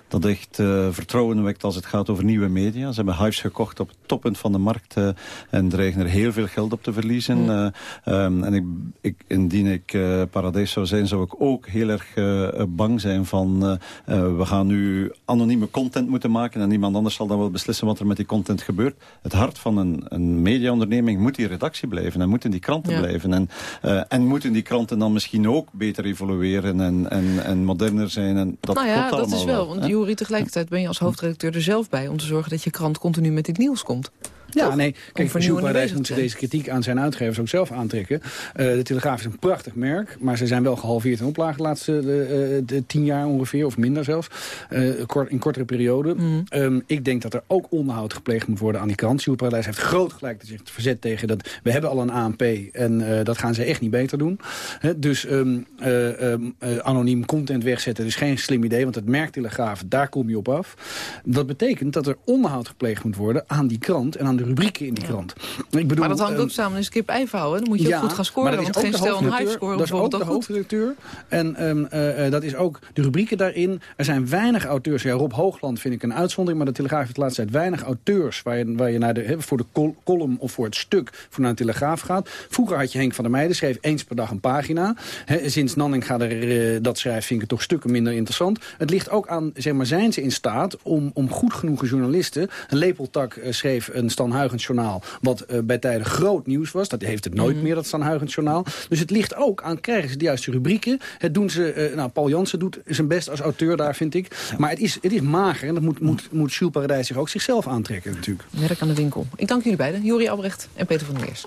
[SPEAKER 21] dat echt vertrouwen wekt als het gaat over nieuwe media. Ze hebben Hives gekocht op het toppunt van de markt en dreigen er heel veel geld op te verliezen. Mm. Um, en ik, ik, indien ik uh, paradijs zou zijn, zou ik ook heel erg uh, bang zijn van... We gaan nu anonieme content moeten maken... en iemand anders zal dan wel beslissen wat er met die content gebeurt. Het hart van een, een mediaonderneming moet die redactie blijven... en moeten die kranten ja. blijven. En, en moeten die kranten dan misschien ook beter evolueren en, en, en moderner zijn. En dat
[SPEAKER 12] nou ja,
[SPEAKER 21] klopt
[SPEAKER 12] dat is wel.
[SPEAKER 21] wel,
[SPEAKER 12] Want Juri, tegelijkertijd ben je als hoofdredacteur er zelf bij... om te zorgen dat je krant continu met dit nieuws komt.
[SPEAKER 20] Ja, nee. Kijk, Paradijs moet zich deze kritiek aan zijn uitgevers ook zelf aantrekken. Uh, de Telegraaf is een prachtig merk, maar ze zijn wel gehalveerd in oplage de laatste uh, de tien jaar ongeveer, of minder zelfs. Uh, kort, in kortere periode. Mm. Um, ik denk dat er ook onderhoud gepleegd moet worden aan die krant. Paradijs heeft groot gelijk dat zich verzet tegen dat. We hebben al een ANP en dat gaan ze echt niet beter doen. He, dus um, um, anoniem content wegzetten is geen slim idee, want het merk Telegraaf, daar kom je op af. Dat betekent dat er onderhoud gepleegd moet worden aan die krant en aan de rubrieken in die krant. Ik bedoel,
[SPEAKER 12] maar dat hangt ook
[SPEAKER 20] um,
[SPEAKER 12] samen met kip ei vouwen. Dan moet je
[SPEAKER 20] ja,
[SPEAKER 12] ook goed gaan scoren, want geen stel een high score
[SPEAKER 20] Dat is ook de hoofdredacteur. En um, uh, dat is ook de rubrieken daarin. Er zijn weinig auteurs. Ja, Rob Hoogland vind ik een uitzondering, maar de Telegraaf heeft de laatste tijd weinig auteurs waar je, waar je naar de, he, voor de col column of voor het stuk voor naar de Telegraaf gaat. Vroeger had je Henk van der Meijden, schreef eens per dag een pagina. He, sinds Nanninga er, uh, dat schrijft, vind ik het toch stukken minder interessant. Het ligt ook aan, zeg maar, zijn ze in staat om, om goed genoeg journalisten... Een Lepeltak uh, schreef een Stan Huygens journaal... wat uh, bij tijden groot nieuws was. Dat heeft het nooit mm. meer, dat Stan Huygens journaal. Dus het ligt ook aan, krijgen ze de juiste rubrieken. Het doen ze, uh, nou, Paul Jansen doet zijn best als auteur daar, vind ik. Ja. Maar het is, het is mager en dat moet, moet, moet Jules Paradijs zich ook zichzelf aantrekken natuurlijk.
[SPEAKER 12] Werk aan de winkel. Ik dank jullie beiden, Jori Albrecht en Peter van der Meers.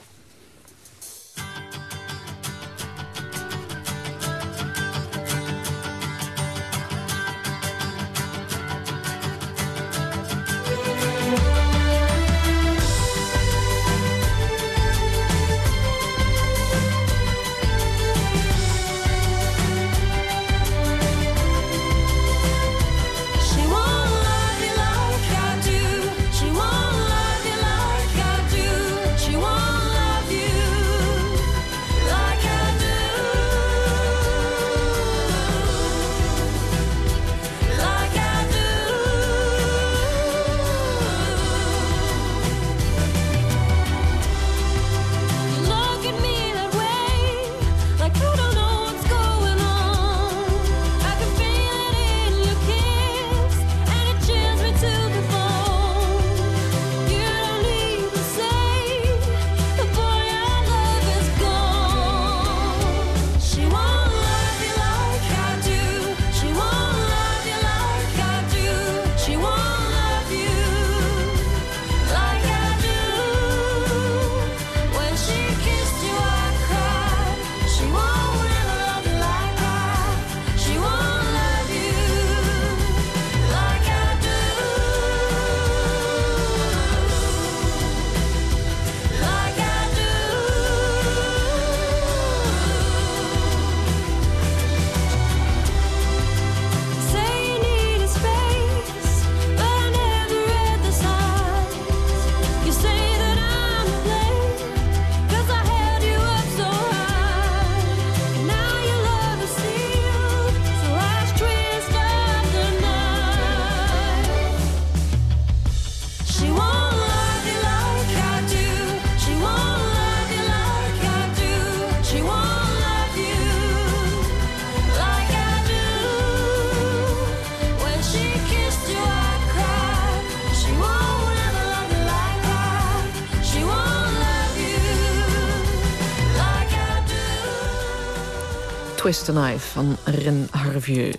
[SPEAKER 12] Twist the Knife van Ren Harvieux.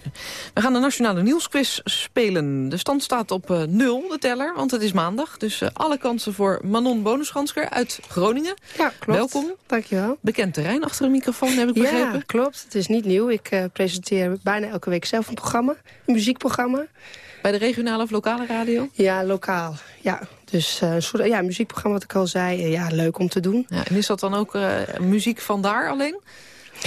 [SPEAKER 12] We gaan de Nationale Nieuwsquiz spelen. De stand staat op uh, nul, de teller, want het is maandag. Dus uh, alle kansen voor Manon Bonusgansker uit Groningen.
[SPEAKER 27] Ja, klopt.
[SPEAKER 12] Welkom.
[SPEAKER 27] Dankjewel.
[SPEAKER 12] Bekend terrein achter de microfoon, heb ik begrepen.
[SPEAKER 27] Ja, klopt. Het is niet nieuw. Ik uh, presenteer bijna elke week zelf een programma. Een muziekprogramma.
[SPEAKER 12] Bij de regionale of lokale radio?
[SPEAKER 27] Ja, lokaal. Ja, dus uh, een soort ja, muziekprogramma wat ik al zei. ja, leuk om te doen.
[SPEAKER 12] Ja, en is dat dan ook muziek van daar alleen?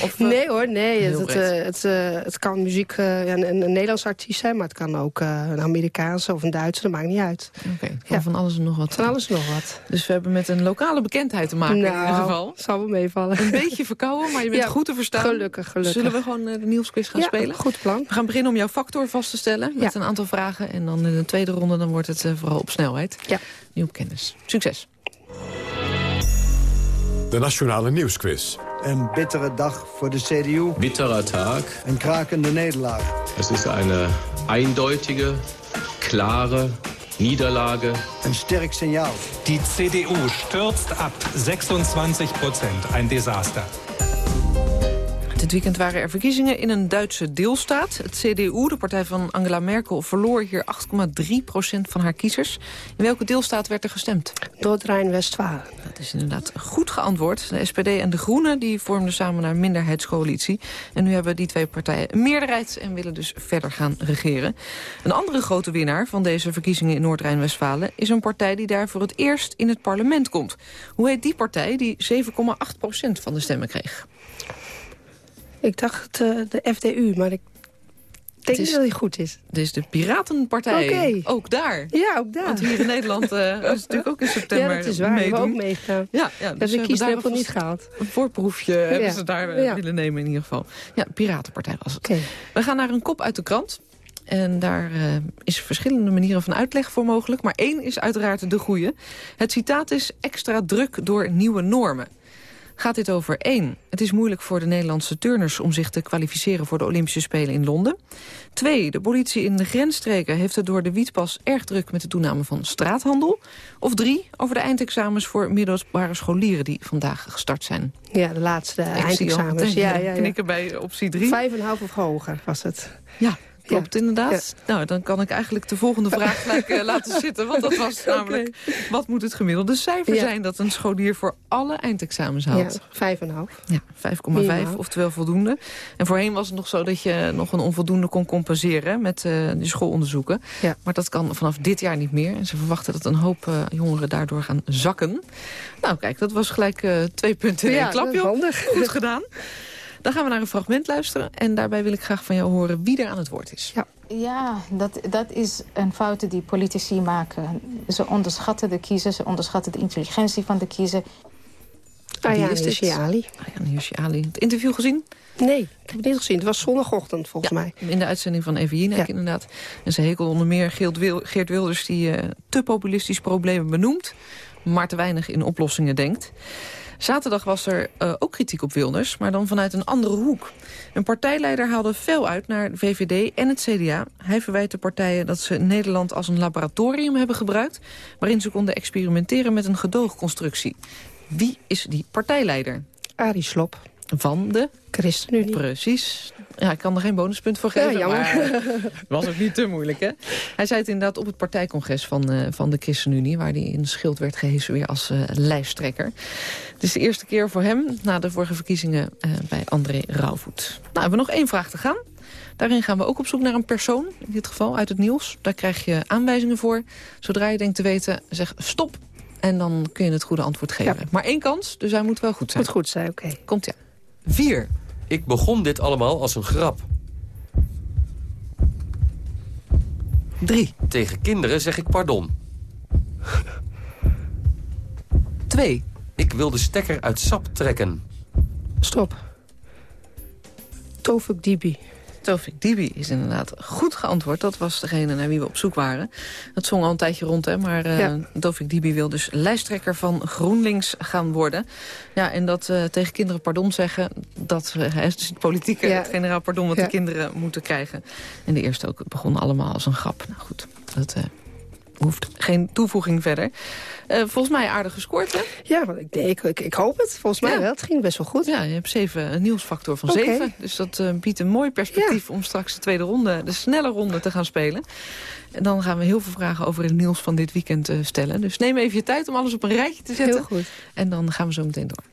[SPEAKER 27] Of, uh, nee hoor, nee. Het, het, het, uh, het, kan muziek, ja, een, een Nederlandse artiest zijn... maar het kan ook een Amerikaanse of een Duitse, dat maakt niet uit.
[SPEAKER 12] Oké, okay, ja. van alles en nog wat.
[SPEAKER 27] Van alles en nog wat.
[SPEAKER 12] Dus we hebben met een lokale bekendheid te maken
[SPEAKER 27] nou,
[SPEAKER 12] in ieder geval.
[SPEAKER 27] zal wel meevallen.
[SPEAKER 12] Een beetje verkouden, maar je bent
[SPEAKER 27] ja,
[SPEAKER 12] goed te verstaan.
[SPEAKER 27] Gelukkig, gelukkig.
[SPEAKER 12] Zullen we gewoon de nieuwsquiz gaan
[SPEAKER 27] ja,
[SPEAKER 12] spelen?
[SPEAKER 27] goed plan.
[SPEAKER 12] We gaan beginnen om jouw factor vast te stellen met een aantal vragen. En dan in de tweede ronde dan wordt het vooral op snelheid.
[SPEAKER 27] Ja.
[SPEAKER 12] Nieuw kennis. Succes.
[SPEAKER 1] De Nationale Nieuwsquiz.
[SPEAKER 28] Een bittere dag voor de CDU.
[SPEAKER 29] Bitterer Tag.
[SPEAKER 28] Een krakende Nederlaag.
[SPEAKER 29] Het is een eindeutige, klare Niederlage.
[SPEAKER 28] Een sterk signaal.
[SPEAKER 30] Die CDU stürzt ab 26 Prozent. Ein Desaster.
[SPEAKER 12] Dit weekend waren er verkiezingen in een Duitse deelstaat. Het CDU, de partij van Angela Merkel, verloor hier 8,3 procent van haar kiezers. In welke deelstaat werd er gestemd?
[SPEAKER 27] Noord-Rijn-Westfalen.
[SPEAKER 12] Dat is inderdaad goed geantwoord. De SPD en de Groenen die vormden samen een minderheidscoalitie. En nu hebben die twee partijen een meerderheid en willen dus verder gaan regeren. Een andere grote winnaar van deze verkiezingen in Noord-Rijn-Westfalen... is een partij die daar voor het eerst in het parlement komt. Hoe heet die partij die 7,8 procent van de stemmen kreeg?
[SPEAKER 27] Ik dacht uh, de FDU, maar ik denk
[SPEAKER 12] is,
[SPEAKER 27] dat hij goed is.
[SPEAKER 12] Is de Piratenpartij.
[SPEAKER 27] Okay.
[SPEAKER 12] Ook daar.
[SPEAKER 27] Ja, ook daar.
[SPEAKER 12] Want hier in Nederland uh, is natuurlijk ook in september
[SPEAKER 27] Ja, dat is waar.
[SPEAKER 12] meedoen.
[SPEAKER 27] Hebben we ook meegegaan.
[SPEAKER 12] Ja, ja,
[SPEAKER 27] dus
[SPEAKER 12] dus
[SPEAKER 27] de kiesdrempel niet gehaald.
[SPEAKER 12] Een voorproefje ja. hebben ze daar ja. willen nemen in ieder geval. Ja, Piratenpartij was het.
[SPEAKER 27] Okay.
[SPEAKER 12] We gaan naar een kop uit de krant. En daar uh, is verschillende manieren van uitleg voor mogelijk. Maar één is uiteraard de goede. Het citaat is extra druk door nieuwe normen gaat dit over één. Het is moeilijk voor de Nederlandse turners om zich te kwalificeren voor de Olympische Spelen in Londen. Twee, de politie in de grensstreken heeft het door de wietpas erg druk met de toename van straathandel. Of drie, over de eindexamens voor middelbare scholieren die vandaag gestart zijn.
[SPEAKER 27] Ja, de laatste eindexamens. Ja, ja, ja.
[SPEAKER 12] Knikken bij optie drie.
[SPEAKER 27] Vijf en een half of hoger was het.
[SPEAKER 12] Ja, Klopt, ja. inderdaad. Ja. Nou, dan kan ik eigenlijk de volgende vraag gelijk uh, laten zitten. Want dat was namelijk, okay. wat moet het gemiddelde cijfer ja. zijn... dat een scholier voor alle eindexamens haalt?
[SPEAKER 27] Ja, vijf en een half.
[SPEAKER 12] Ja, 5,5, oftewel voldoende. En voorheen was het nog zo dat je nog een onvoldoende kon compenseren... met uh, die schoolonderzoeken.
[SPEAKER 27] Ja.
[SPEAKER 12] Maar dat kan vanaf dit jaar niet meer. En ze verwachten dat een hoop uh, jongeren daardoor gaan zakken. Nou, kijk, dat was gelijk twee punten in één klapje.
[SPEAKER 27] Handig.
[SPEAKER 12] Goed gedaan. Dan gaan we naar een fragment luisteren. En daarbij wil ik graag van jou horen wie er aan het woord is.
[SPEAKER 27] Ja,
[SPEAKER 23] ja dat, dat is een fout die politici maken. Ze onderschatten de kiezer, ze onderschatten de intelligentie van de kiezer.
[SPEAKER 27] Ayaan Hirsi Ali.
[SPEAKER 12] Ayaan Hirsi Ali. Het interview gezien?
[SPEAKER 27] Nee, ik heb het niet gezien. Het was zondagochtend volgens
[SPEAKER 12] ja,
[SPEAKER 27] mij.
[SPEAKER 12] In de uitzending van Even Jinek ja. inderdaad. En ze hekel onder meer Geert Wilders die uh, te populistisch problemen benoemt... maar te weinig in oplossingen denkt. Zaterdag was er uh, ook kritiek op Wilders, maar dan vanuit een andere hoek. Een partijleider haalde fel uit naar de VVD en het CDA. Hij verwijt de partijen dat ze Nederland als een laboratorium hebben gebruikt... waarin ze konden experimenteren met een gedoogconstructie. Wie is die partijleider?
[SPEAKER 27] Arie Slop.
[SPEAKER 12] Van de?
[SPEAKER 27] ChristenUnie.
[SPEAKER 12] Precies. Ja, ik kan er geen bonuspunt voor geven,
[SPEAKER 27] ja, jammer.
[SPEAKER 12] maar was ook niet te moeilijk, hè? Hij zei het inderdaad op het partijcongres van, uh, van de ChristenUnie... waar hij in schild werd gehezen weer als uh, lijsttrekker. Het is de eerste keer voor hem na de vorige verkiezingen uh, bij André Rauwvoet. Nou, we hebben nog één vraag te gaan. Daarin gaan we ook op zoek naar een persoon, in dit geval uit het nieuws. Daar krijg je aanwijzingen voor. Zodra je denkt te weten, zeg stop. En dan kun je het goede antwoord geven. Ja. Maar één kans, dus hij moet wel goed zijn.
[SPEAKER 27] Moet goed zijn, oké. Okay.
[SPEAKER 12] Komt ja. Vier.
[SPEAKER 31] Ik begon dit allemaal als een grap.
[SPEAKER 12] Drie.
[SPEAKER 31] Tegen kinderen zeg ik pardon.
[SPEAKER 12] Twee.
[SPEAKER 31] Ik wil de stekker uit sap trekken.
[SPEAKER 27] Stop. Tofik Dibi.
[SPEAKER 12] Tofik Dibi is inderdaad goed geantwoord. Dat was degene naar wie we op zoek waren. Dat zong al een tijdje rond, hè. Maar uh, ja. Tofik Dibi wil dus lijsttrekker van GroenLinks gaan worden. Ja, en dat uh, tegen kinderen pardon zeggen... dat uh, is dus het politieke ja. het generaal pardon wat ja. de kinderen moeten krijgen. En de eerste ook, begon allemaal als een grap. Nou goed, dat hoeft geen toevoeging verder. Uh, volgens mij aardig gescoord, hè?
[SPEAKER 27] Ja, ik, ik, ik, ik hoop het. Volgens mij wel. Het ging best wel goed.
[SPEAKER 12] Ja, je hebt zeven, een nieuwsfactor van okay. zeven. Dus dat uh, biedt een mooi perspectief ja. om straks de tweede ronde, de snelle ronde, te gaan spelen. En dan gaan we heel veel vragen over het nieuws van dit weekend uh, stellen. Dus neem even je tijd om alles op een rijtje te zetten.
[SPEAKER 27] Heel goed.
[SPEAKER 12] En dan gaan we zo meteen door.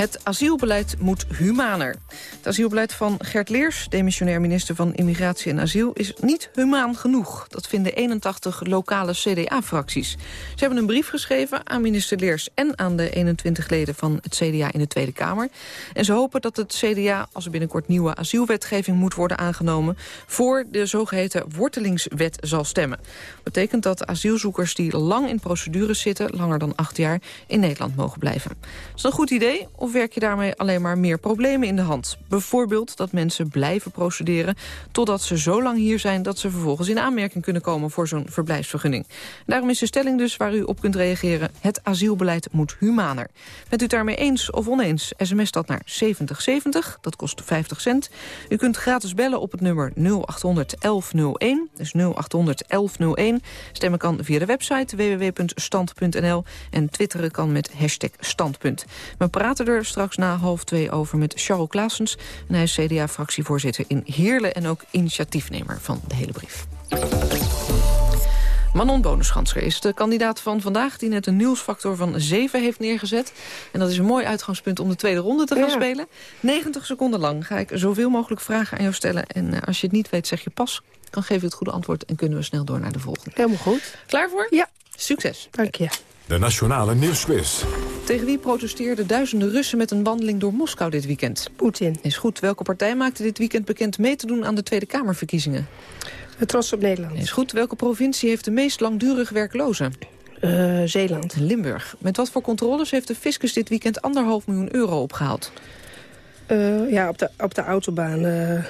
[SPEAKER 12] Het asielbeleid moet humaner. Het asielbeleid van Gert Leers, demissionair minister van Immigratie en Asiel... is niet humaan genoeg. Dat vinden 81 lokale CDA-fracties. Ze hebben een brief geschreven aan minister Leers... en aan de 21 leden van het CDA in de Tweede Kamer. En ze hopen dat het CDA, als er binnenkort nieuwe asielwetgeving moet worden aangenomen... voor de zogeheten wortelingswet zal stemmen. Dat betekent dat asielzoekers die lang in procedures zitten... langer dan acht jaar, in Nederland mogen blijven. Is dat een goed idee? Werk je daarmee alleen maar meer problemen in de hand? Bijvoorbeeld dat mensen blijven procederen... totdat ze zo lang hier zijn dat ze vervolgens in aanmerking kunnen komen... voor zo'n verblijfsvergunning. Daarom is de stelling dus waar u op kunt reageren... het asielbeleid moet humaner. Bent u het daarmee eens of oneens? SMS dat naar 7070, dat kost 50 cent. U kunt gratis bellen op het nummer 0800 1101. Dus 0800 1101. Stemmen kan via de website www.stand.nl. En twitteren kan met hashtag standpunt. We praten er straks na half twee over met Charles Klaasens. En hij is CDA-fractievoorzitter in Heerlen... en ook initiatiefnemer van de hele brief. Manon Bonenschansker is de kandidaat van vandaag... die net een nieuwsfactor van 7 heeft neergezet. En dat is een mooi uitgangspunt om de tweede ronde te gaan ja. spelen. 90 seconden lang ga ik zoveel mogelijk vragen aan jou stellen. En uh, als je het niet weet, zeg je pas. Dan geef je het goede antwoord en kunnen we snel door naar de volgende.
[SPEAKER 27] Helemaal goed.
[SPEAKER 12] Klaar voor?
[SPEAKER 27] Ja.
[SPEAKER 12] Succes.
[SPEAKER 27] Dank je.
[SPEAKER 1] De Nationale Nieuwsquiz.
[SPEAKER 12] Tegen wie protesteerden duizenden Russen met een wandeling door Moskou dit weekend?
[SPEAKER 27] Poetin.
[SPEAKER 12] Is goed. Welke partij maakte dit weekend bekend mee te doen aan de Tweede Kamerverkiezingen?
[SPEAKER 27] Trots op Nederland.
[SPEAKER 12] Is goed. Welke provincie heeft de meest langdurig werklozen?
[SPEAKER 27] Uh, Zeeland.
[SPEAKER 12] Limburg. Met wat voor controles heeft de fiscus dit weekend anderhalf miljoen euro opgehaald?
[SPEAKER 27] Uh, ja, op de, op de autobaan. Uh,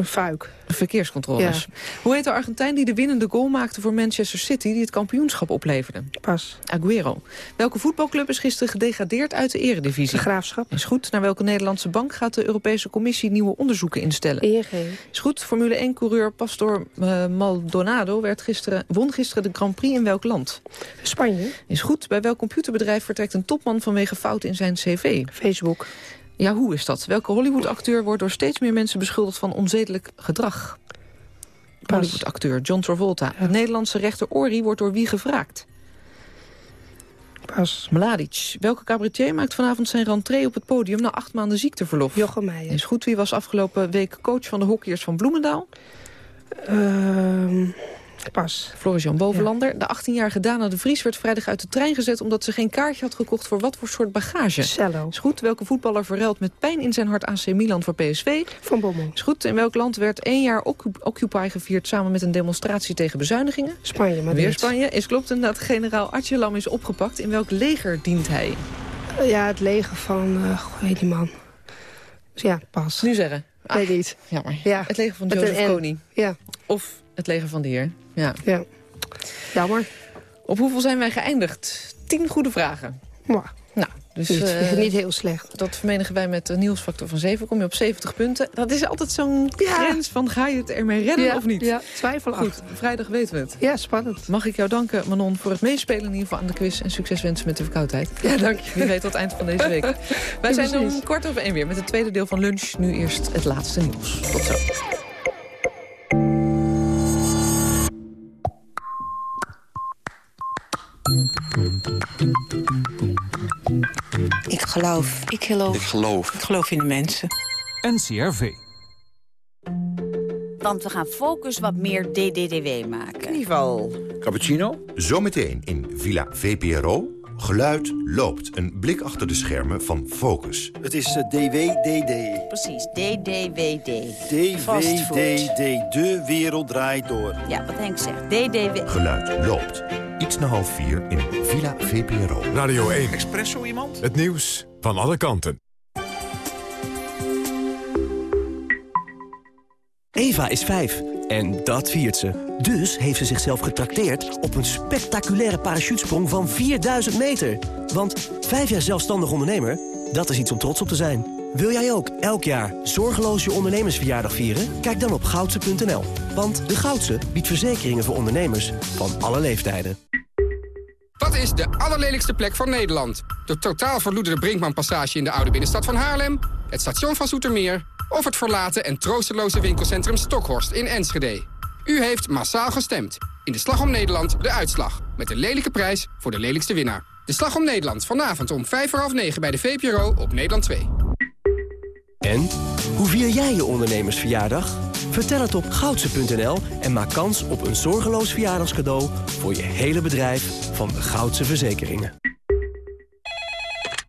[SPEAKER 27] een fuik.
[SPEAKER 12] Verkeerscontroles. Ja. Hoe heet de Argentijn die de winnende goal maakte voor Manchester City... die het kampioenschap opleverde?
[SPEAKER 27] Pas.
[SPEAKER 12] Aguero. Welke voetbalclub is gisteren gedegradeerd uit de eredivisie?
[SPEAKER 27] De Graafschap.
[SPEAKER 12] Is goed. Naar welke Nederlandse bank gaat de Europese Commissie nieuwe onderzoeken instellen?
[SPEAKER 27] ING.
[SPEAKER 12] Is goed. Formule 1-coureur Pastor uh, Maldonado werd gisteren, won gisteren de Grand Prix in welk land?
[SPEAKER 27] Spanje.
[SPEAKER 12] Is goed. Bij welk computerbedrijf vertrekt een topman vanwege fouten in zijn cv?
[SPEAKER 27] Facebook.
[SPEAKER 12] Ja, hoe is dat? Welke Hollywood-acteur wordt door steeds meer mensen beschuldigd van onzedelijk gedrag? Hollywood-acteur John Travolta. Ja. De Nederlandse rechter Ori wordt door wie gevraagd?
[SPEAKER 27] Pas.
[SPEAKER 12] Mladic. Welke cabaretier maakt vanavond zijn rentree op het podium na acht maanden ziekteverlof?
[SPEAKER 27] Jochem Meijer.
[SPEAKER 12] Is goed. Wie was afgelopen week coach van de hockeyers van Bloemendaal?
[SPEAKER 27] Uh, pas.
[SPEAKER 12] Floris-Jan Bovenlander. Ja. De 18-jarige Dana de Vries werd vrijdag uit de trein gezet... omdat ze geen kaartje had gekocht voor wat voor soort bagage.
[SPEAKER 27] Cello.
[SPEAKER 12] Is goed. Welke voetballer verruilt met pijn in zijn hart AC Milan voor PSV?
[SPEAKER 27] Van Bommel.
[SPEAKER 12] Is goed. In welk land werd één jaar Occupy gevierd... samen met een demonstratie tegen bezuinigingen?
[SPEAKER 27] Spanje, maar
[SPEAKER 12] Weer. Spanje. Is klopt inderdaad generaal Atjelam is opgepakt. In welk leger dient hij?
[SPEAKER 27] Ja, het leger van... Uh, weet die man. Dus ja, pas.
[SPEAKER 12] Nu zeggen.
[SPEAKER 27] Ach, weet niet.
[SPEAKER 12] Jammer.
[SPEAKER 27] Ja.
[SPEAKER 12] Het leger van Joseph Kony.
[SPEAKER 27] Ja.
[SPEAKER 12] Of het leger van de heer. Ja.
[SPEAKER 27] ja. Jammer.
[SPEAKER 12] Op hoeveel zijn wij geëindigd? Tien goede vragen.
[SPEAKER 27] Maar.
[SPEAKER 12] Nou, dus,
[SPEAKER 27] niet,
[SPEAKER 12] uh,
[SPEAKER 27] niet heel slecht.
[SPEAKER 12] Dat vermenigen wij met een nieuwsfactor van 7. Kom je op 70 punten. Dat is altijd zo'n ja. grens van ga je het ermee redden
[SPEAKER 27] ja,
[SPEAKER 12] of niet?
[SPEAKER 27] Ja, twijfelachtig.
[SPEAKER 12] Goed, vrijdag weten we het.
[SPEAKER 27] Ja, spannend.
[SPEAKER 12] Mag ik jou danken, Manon, voor het meespelen in ieder geval aan de quiz. En succes wensen met de verkoudheid.
[SPEAKER 27] Ja, dank je.
[SPEAKER 12] Wie weet tot het eind van deze week. wij zijn om kwart over één weer met het tweede deel van lunch. Nu eerst het laatste nieuws. Tot zo.
[SPEAKER 32] Ik geloof. Ik geloof.
[SPEAKER 33] Ik geloof.
[SPEAKER 32] Ik geloof in de mensen.
[SPEAKER 33] NCRV.
[SPEAKER 34] Want we gaan Focus wat meer DDDW maken.
[SPEAKER 32] In ieder geval.
[SPEAKER 33] Cappuccino?
[SPEAKER 35] Zometeen in Villa VPRO. Geluid loopt. Een blik achter de schermen van Focus.
[SPEAKER 28] Het is uh, DWDD.
[SPEAKER 34] Precies, DDWD.
[SPEAKER 28] DWDD. De wereld draait door.
[SPEAKER 34] Ja, wat Henk zegt. DDW.
[SPEAKER 35] Geluid loopt. Iets na half vier in Villa VPRO.
[SPEAKER 1] Radio 1.
[SPEAKER 33] Espresso iemand?
[SPEAKER 1] Het nieuws van alle kanten.
[SPEAKER 36] Eva is vijf.
[SPEAKER 37] En dat viert ze. Dus heeft ze zichzelf getrakteerd op een spectaculaire parachutesprong van 4000 meter. Want vijf jaar zelfstandig ondernemer, dat is iets om trots op te zijn. Wil jij ook elk jaar zorgeloos je ondernemersverjaardag vieren? Kijk dan op goudse.nl. Want de Goudse biedt verzekeringen voor ondernemers van alle leeftijden.
[SPEAKER 38] Wat is de allerlelijkste plek van Nederland? De totaal verloederde Brinkmanpassage in de oude binnenstad van Haarlem... het station van Zoetermeer... of het verlaten en troosteloze winkelcentrum Stokhorst in Enschede? U heeft massaal gestemd. In de Slag om Nederland de uitslag. Met een lelijke prijs voor de lelijkste winnaar. De Slag om Nederland vanavond om vijf voor half negen bij de VPRO op Nederland 2.
[SPEAKER 37] En? Hoe vier jij je ondernemersverjaardag? Vertel het op goudse.nl en maak kans op een zorgeloos verjaardagscadeau... voor je hele bedrijf van de Goudse Verzekeringen.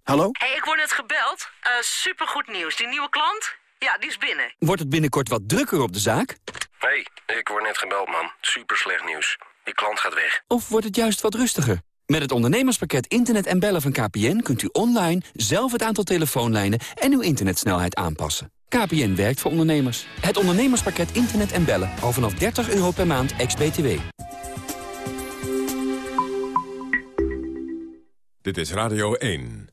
[SPEAKER 7] Hallo?
[SPEAKER 39] hey, ik word net gebeld. Uh, supergoed nieuws. Die nieuwe klant? Ja, die is binnen.
[SPEAKER 7] Wordt het binnenkort wat drukker op de zaak?
[SPEAKER 40] hey, ik word net gebeld, man. Super slecht nieuws. Die klant gaat weg.
[SPEAKER 7] Of wordt het juist wat rustiger? Met het ondernemerspakket Internet en Bellen van KPN... kunt u online zelf het aantal telefoonlijnen en uw internetsnelheid aanpassen. KPN werkt voor ondernemers. Het ondernemerspakket Internet en Bellen. Al vanaf 30 euro per maand, ex-BTW.
[SPEAKER 1] Dit is Radio 1.